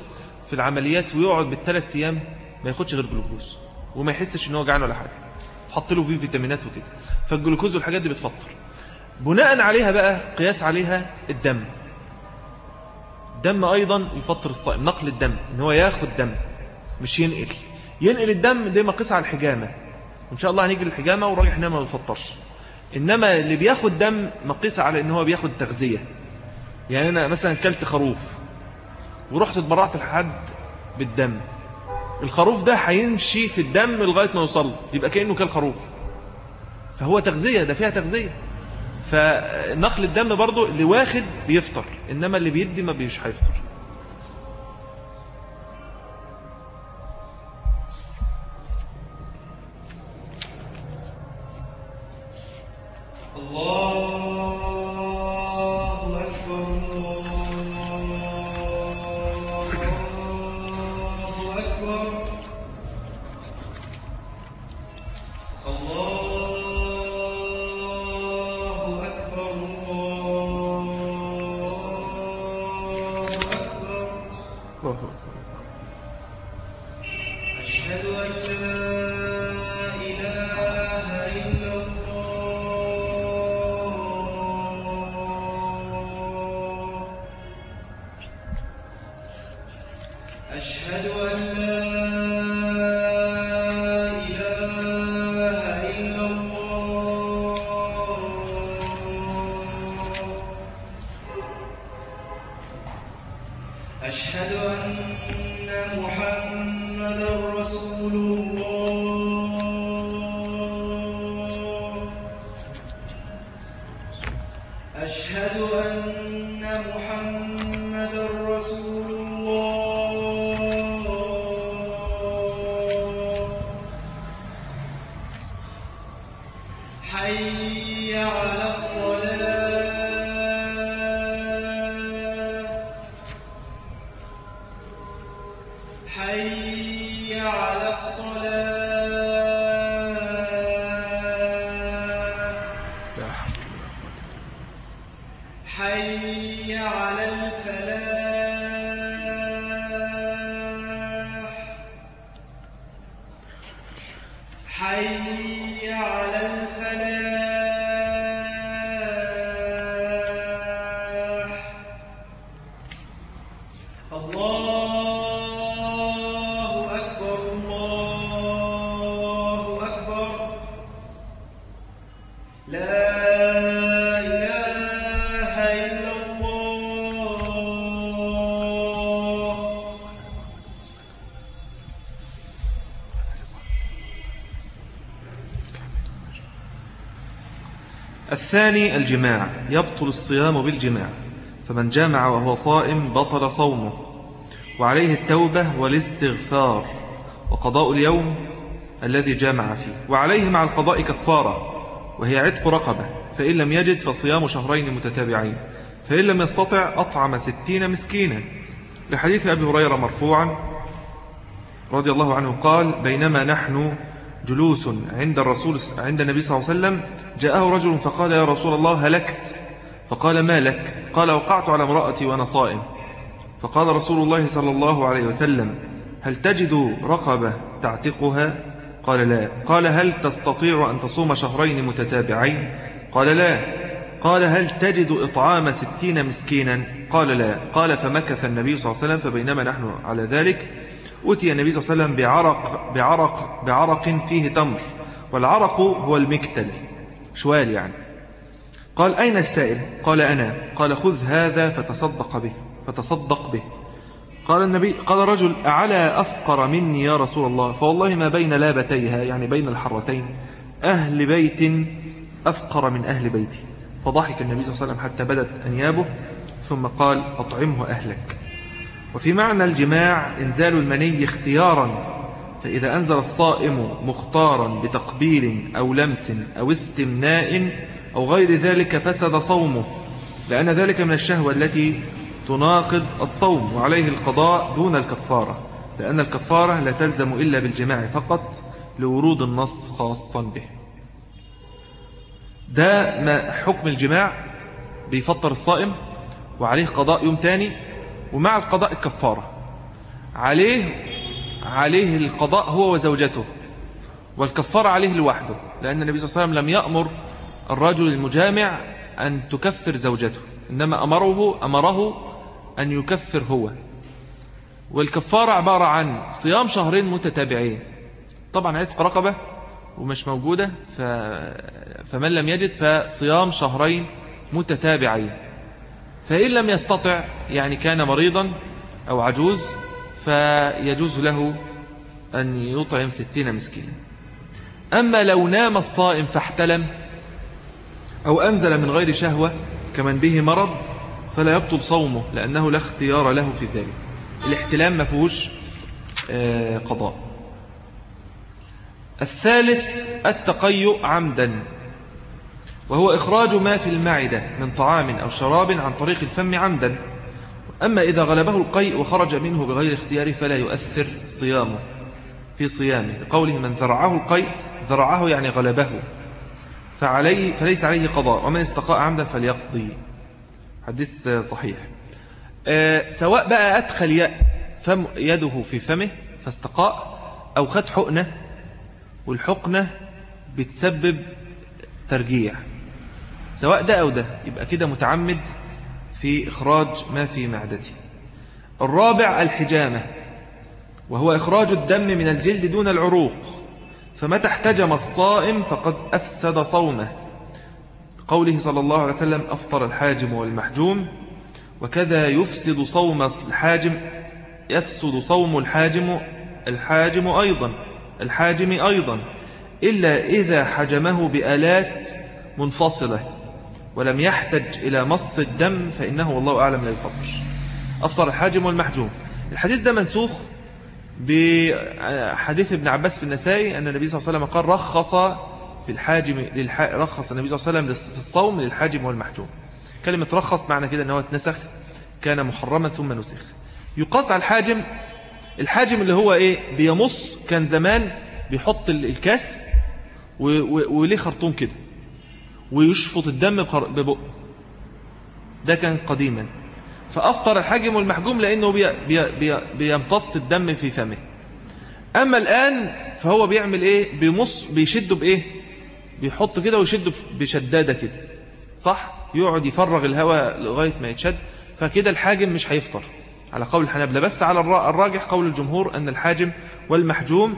في العمليات ويقعد بالثلاث أيام ما ياخدش غير جلوكوز وما يحسش إن هو جعان ولا حاجة. حط له فيه فيتامينات وكده. فالجلوكوز والحاجات دي بتفطر. بناء عليها بقى قياس عليها الدم. الدم أيضا يفطر الصائم نقل الدم إن هو ياخد دم مش ينقل. ينقل الدم دي مقيس على الحجامة. وإن شاء الله هنيجي للحجامة وراجح انها ما بيفطرش إنما اللي بياخد دم مقيس على إن هو بياخد تغذية. يعني أنا مثلا كلت خروف ورحت اتبرعت لحد بالدم. الخروف ده هيمشي في الدم لغاية ما يوصل يبقى كأنه كل خروف. فهو تغذية ده فيها تغذية. فنقل الدم برضو لواخد بيفطر إنما اللي بيدي ما بيش هيفطر. الله الثاني الجماع يبطل الصيام بالجماع فمن جامع وهو صائم بطل صومه وعليه التوبة والاستغفار وقضاء اليوم الذي جامع فيه وعليه مع القضاء كفارة وهي عتق رقبة فإن لم يجد فصيام شهرين متتابعين فإن لم يستطع أطعم ستين مسكينا. لحديث أبي هريرة مرفوعا رضي الله عنه قال بينما نحن جلوس عند الرسول عند النبي صلى الله عليه وسلم جاءه رجل فقال يا رسول الله هلكت. فقال ما لك؟ قال وقعت على امرأتي وأنا صائم. فقال رسول الله صلى الله عليه وسلم هل تجد رقبة تعتقها؟ قال لا. قال هل تستطيع أن تصوم شهرين متتابعين؟ قال لا. قال هل تجد إطعام ستين مسكينا؟ قال لا. قال فمكث النبي صلى الله عليه وسلم فبينما نحن على ذلك أتي النبي صلى الله عليه وسلم بعرق, بعرق, بعرق فيه تمر والعرق هو المكتل شوال يعني. قال أين السائل؟ قال أنا. قال خذ هذا فتصدق به فتصدق به. قال النبي قال رجل أعلى أفقر مني يا رسول الله؟ فوالله ما بين لابتيها يعني بين الحرتين أهل بيت أفقر من أهل بيتي. فضحك النبي صلى الله عليه وسلم حتى بدت أنيابه ثم قال أطعمه أهلك. وفي معنى الجماع إنزال المني اختيارا فإذا أنزل الصائم مختارا بتقبيل أو لمس أو استمناء أو غير ذلك فسد صومه لأن ذلك من الشهوة التي تناقض الصوم وعليه القضاء دون الكفارة لأن الكفارة لا تلزم إلا بالجماع فقط لورود النص خاصا به. ده ما حكم الجماع؟ بيفطر الصائم وعليه قضاء يوم تاني ومع القضاء الكفارة. عليه عليه القضاء هو وزوجته والكفارة عليه لوحده لأن النبي صلى الله عليه وسلم لم يأمر الرجل المجامع أن تكفر زوجته إنما أمره أمره أن يكفر هو. والكفارة عبارة عن صيام شهرين متتابعين. طبعا عتق رقبة ومش موجودة. فمن لم يجد فصيام شهرين متتابعين. فإن لم يستطع يعني كان مريضا أو عجوز فيجوز له أن يطعم ستين مسكينا. أما لو نام الصائم فاحتلم أو أنزل من غير شهوة كمن به مرض فلا يبطل صومه لأنه لا اختيار له في ذلك. الاحتلام ما فيهوش آه، قضاء. الثالث التقيؤ عمدا. وهو إخراج ما في المعدة من طعام أو شراب عن طريق الفم عمدا. أما إذا غلبه القيء وخرج منه بغير اختياره فلا يؤثر صيامه في صيامه. قوله من ذرعه القيء ذرعه يعني غلبه. فعليه فليس عليه قضاء. ومن استقاء عمدا فليقضي. حديث صحيح. أه سواء بقى أدخل فم يده في فمه فاستقاء أو خد حقنة والحقنة بتسبب ترجيع. سواء ده أو ده يبقى كده متعمد في إخراج ما في معدته. الرابع الحجامة وهو إخراج الدم من الجلد دون العروق فمتى احتجم الصائم فقد أفسد صومه. قوله صلى الله عليه وسلم أفطر الحاجم والمحجوم وكذا يفسد صوم الحاجم يفسد صوم الحاجم الحاجم أيضا الحاجم أيضا إلا إذا حجمه بآلات منفصلة. ولم يحتج إلى مص الدم فإنه والله أعلم لا يفطر. أفطر الحاجم والمحجوم. الحديث ده منسوخ بحديث ابن عباس في النسائي أن النبي صلى الله عليه وسلم قال رخص في الحاجم للح... رخص النبي صلى الله عليه وسلم في الصوم للحاجم والمحجوم. كلمة رخص معنى كده أنه اتنسخ كان محرما ثم نسخ. يقاس على الحاجم الحاجم اللي هو إيه؟ بيمص كان زمان بيحط الكاس وليه خرطوم كده. ويشفط الدم ببق. ده كان قديما. فأفطر الحاجم والمحجوم لأنه بي بي بي بيمتص الدم في فمه. أما الآن فهو بيعمل إيه؟ بيمص بيشده بإيه؟ بيحط كده ويشده بشدادة كده. صح؟ يقعد يفرغ الهواء لغاية ما يتشد. فكده الحاجم مش هيفطر. على قول الحنابلة. بس على الراجح قول الجمهور أن الحاجم والمحجوم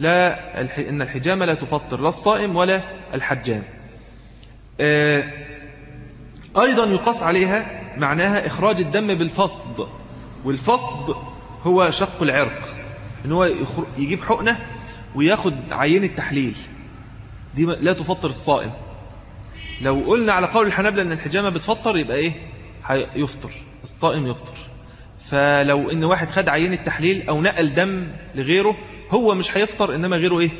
لا أن الحجامة لا تفطر لا الصائم ولا الحجام. أيضا يقص عليها معناها إخراج الدم بالفصد والفصد هو شق العرق إن هو يجيب حقنة وياخد عينة تحليل. دي لا تفطر الصائم. لو قلنا على قول الحنابلة أن الحجامة بتفطر يبقى إيه؟ يفطر الصائم يفطر. فلو إن واحد خد عينة تحليل أو نقل دم لغيره هو مش هيفطر إنما غيره إيه؟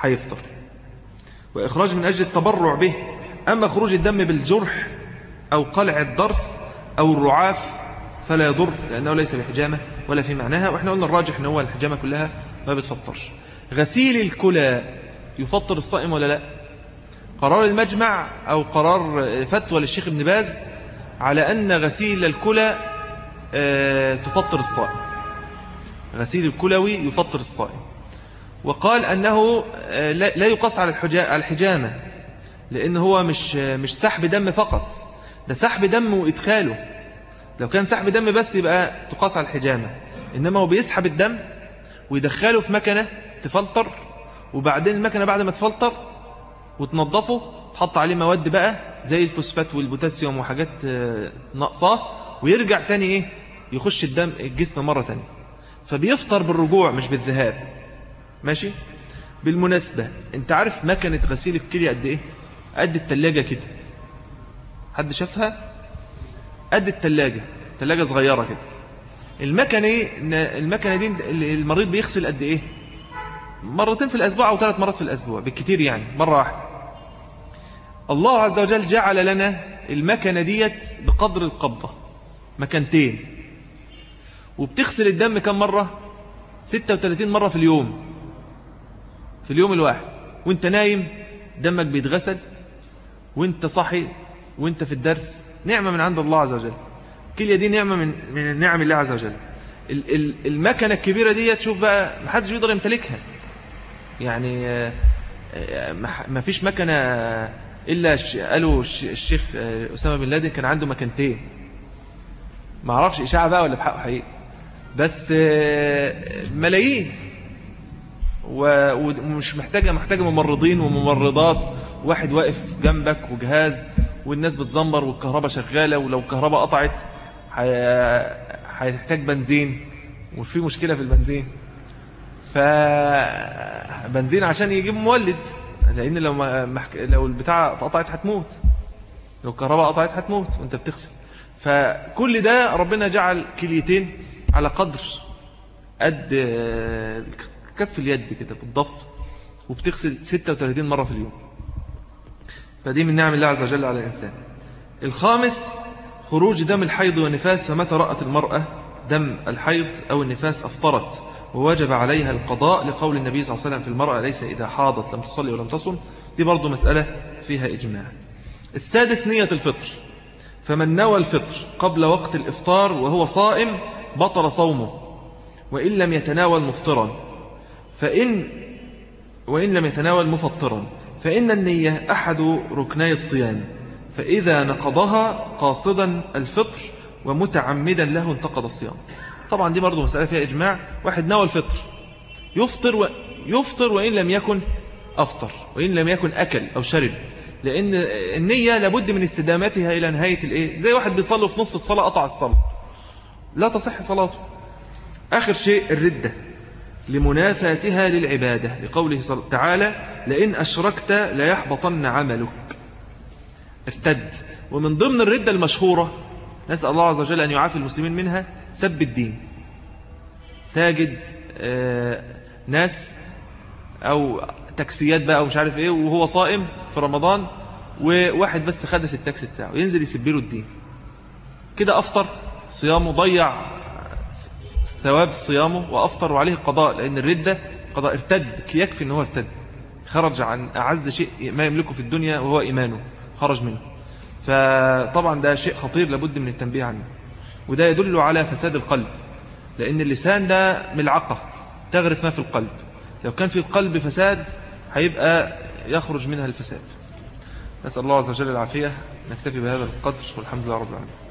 هيفطر. وإخراج من أجل التبرع به. أما خروج الدم بالجرح أو قلع الضرس أو الرعاف فلا يضر لأنه ليس بحجامة ولا في معناها وإحنا قلنا الراجح أنه الحجامة كلها ما بتفطرش. غسيل الكلى يفطر الصائم ولا لا؟ قرار المجمع أو قرار فتوى للشيخ ابن باز على أن غسيل الكلى تفطر الصائم. غسيل الكلوي يفطر الصائم. وقال أنه لا يقص على الحجامة. لأن هو مش مش سحب دم فقط ده سحب دم وإدخاله. لو كان سحب دم بس يبقى تقاس على الحجامة إنما هو بيسحب الدم ويدخله في مكنة تفلتر وبعدين المكنة بعد ما تفلتر وتنظفه تحط عليه مواد بقى زي الفوسفات والبوتاسيوم وحاجات ناقصاه ويرجع تاني إيه؟ يخش الدم الجسم مرة تانية. فبيفطر بالرجوع مش بالذهاب. ماشي؟ بالمناسبة أنت عارف مكنة غسيل الكلية قد إيه؟ قد التلاجة كده. حد شافها؟ قد التلاجة تلاجة صغيرة كده. المكنة إيه؟ المكنة دي المريض بيغسل قد إيه؟ مرتين في الأسبوع أو ثلاث مرات في الأسبوع بالكتير يعني مرة واحدة. الله عز وجل جعل لنا المكنة ديت بقدر القبضة مكانتين. وبتغسل الدم كم مرة؟ 36 مرة في اليوم. في اليوم الواحد. وأنت نايم دمك بيتغسل. وانت صاحي وانت في الدرس. نعمة من عند الله عز وجل. كل دي نعمة من من نعم الله عز وجل. المكنة الكبيرة دي تشوف بقى محدش بيقدر يمتلكها. يعني ما فيش مكنة إلا قالوا الشيخ أسامة بن لادن كان عنده مكانتين ما أعرفش إشاعة بقى ولا بحقه حقيقي. بس ملايين. ومش محتاجة محتاجة ممرضين وممرضات. واحد واقف جنبك وجهاز والناس بتزمر والكهرباء شغالة ولو الكهرباء قطعت هتحتاج بنزين. وفي مشكلة في البنزين. فبنزين عشان يجيب مولد. لأن لو محك... لو البتاع قطعت هتموت. لو الكهرباء قطعت هتموت وانت بتغسل. فكل ده ربنا جعل كليتين على قدر قد كف اليد كده بالضبط وبتغسل 36 مرة في اليوم. فدي من نعم الله عز وجل على الإنسان. الخامس خروج دم الحيض والنفاس فمتى رأت المرأة دم الحيض أو النفاس أفطرت ووجب عليها القضاء لقول النبي صلى الله عليه وسلم في المرأة ليس إذا حاضت لم تصلي ولم تصم. دي برضو مسألة فيها إجماع. السادس نية الفطر. فمن نوى الفطر قبل وقت الإفطار وهو صائم بطل صومه وإن لم يتناول مفطرا. فإن وإن لم يتناول مفطرا فإن النية أحد ركني الصيام فإذا نقضها قاصدا الفطر ومتعمدا له انتقض الصيام. طبعا دي برضو مسألة فيها إجماع واحد نوى الفطر يفطر, و... يفطر وإن لم يكن أفطر وإن لم يكن أكل أو شرب لأن النية لابد من استدامتها إلى نهاية الإيه؟ زي واحد بيصلي في نص الصلاة قطع الصلاة. لا تصح صلاته. آخر شيء الردة. لمنافاتها للعبادة لقوله تعالى لئن أشركت ليحبطن عملك. ارتد. ومن ضمن الردة المشهورة نسأل الله عز وجل أن يعافي المسلمين منها سب الدين. تجد ناس أو تاكسيات بقى ومش عارف إيه وهو صائم في رمضان وواحد بس خدش التاكسي بتاعه ينزل يسب له الدين. كده أفطر صيامه ضيع. ثواب صيامه وأفطر وعليه قضاء لأن الردة قضاء ارتد يكفي إن هو ارتد. خرج عن أعز شيء ما يملكه في الدنيا وهو إيمانه خرج منه. فطبعا ده شيء خطير لابد من التنبيه عنه. وده يدل على فساد القلب لأن اللسان ده ملعقة تغرف ما في القلب. لو كان في القلب فساد هيبقى يخرج منها الفساد. نسأل الله عز وجل العافية. نكتفي بهذا القدر والحمد لله رب العالمين.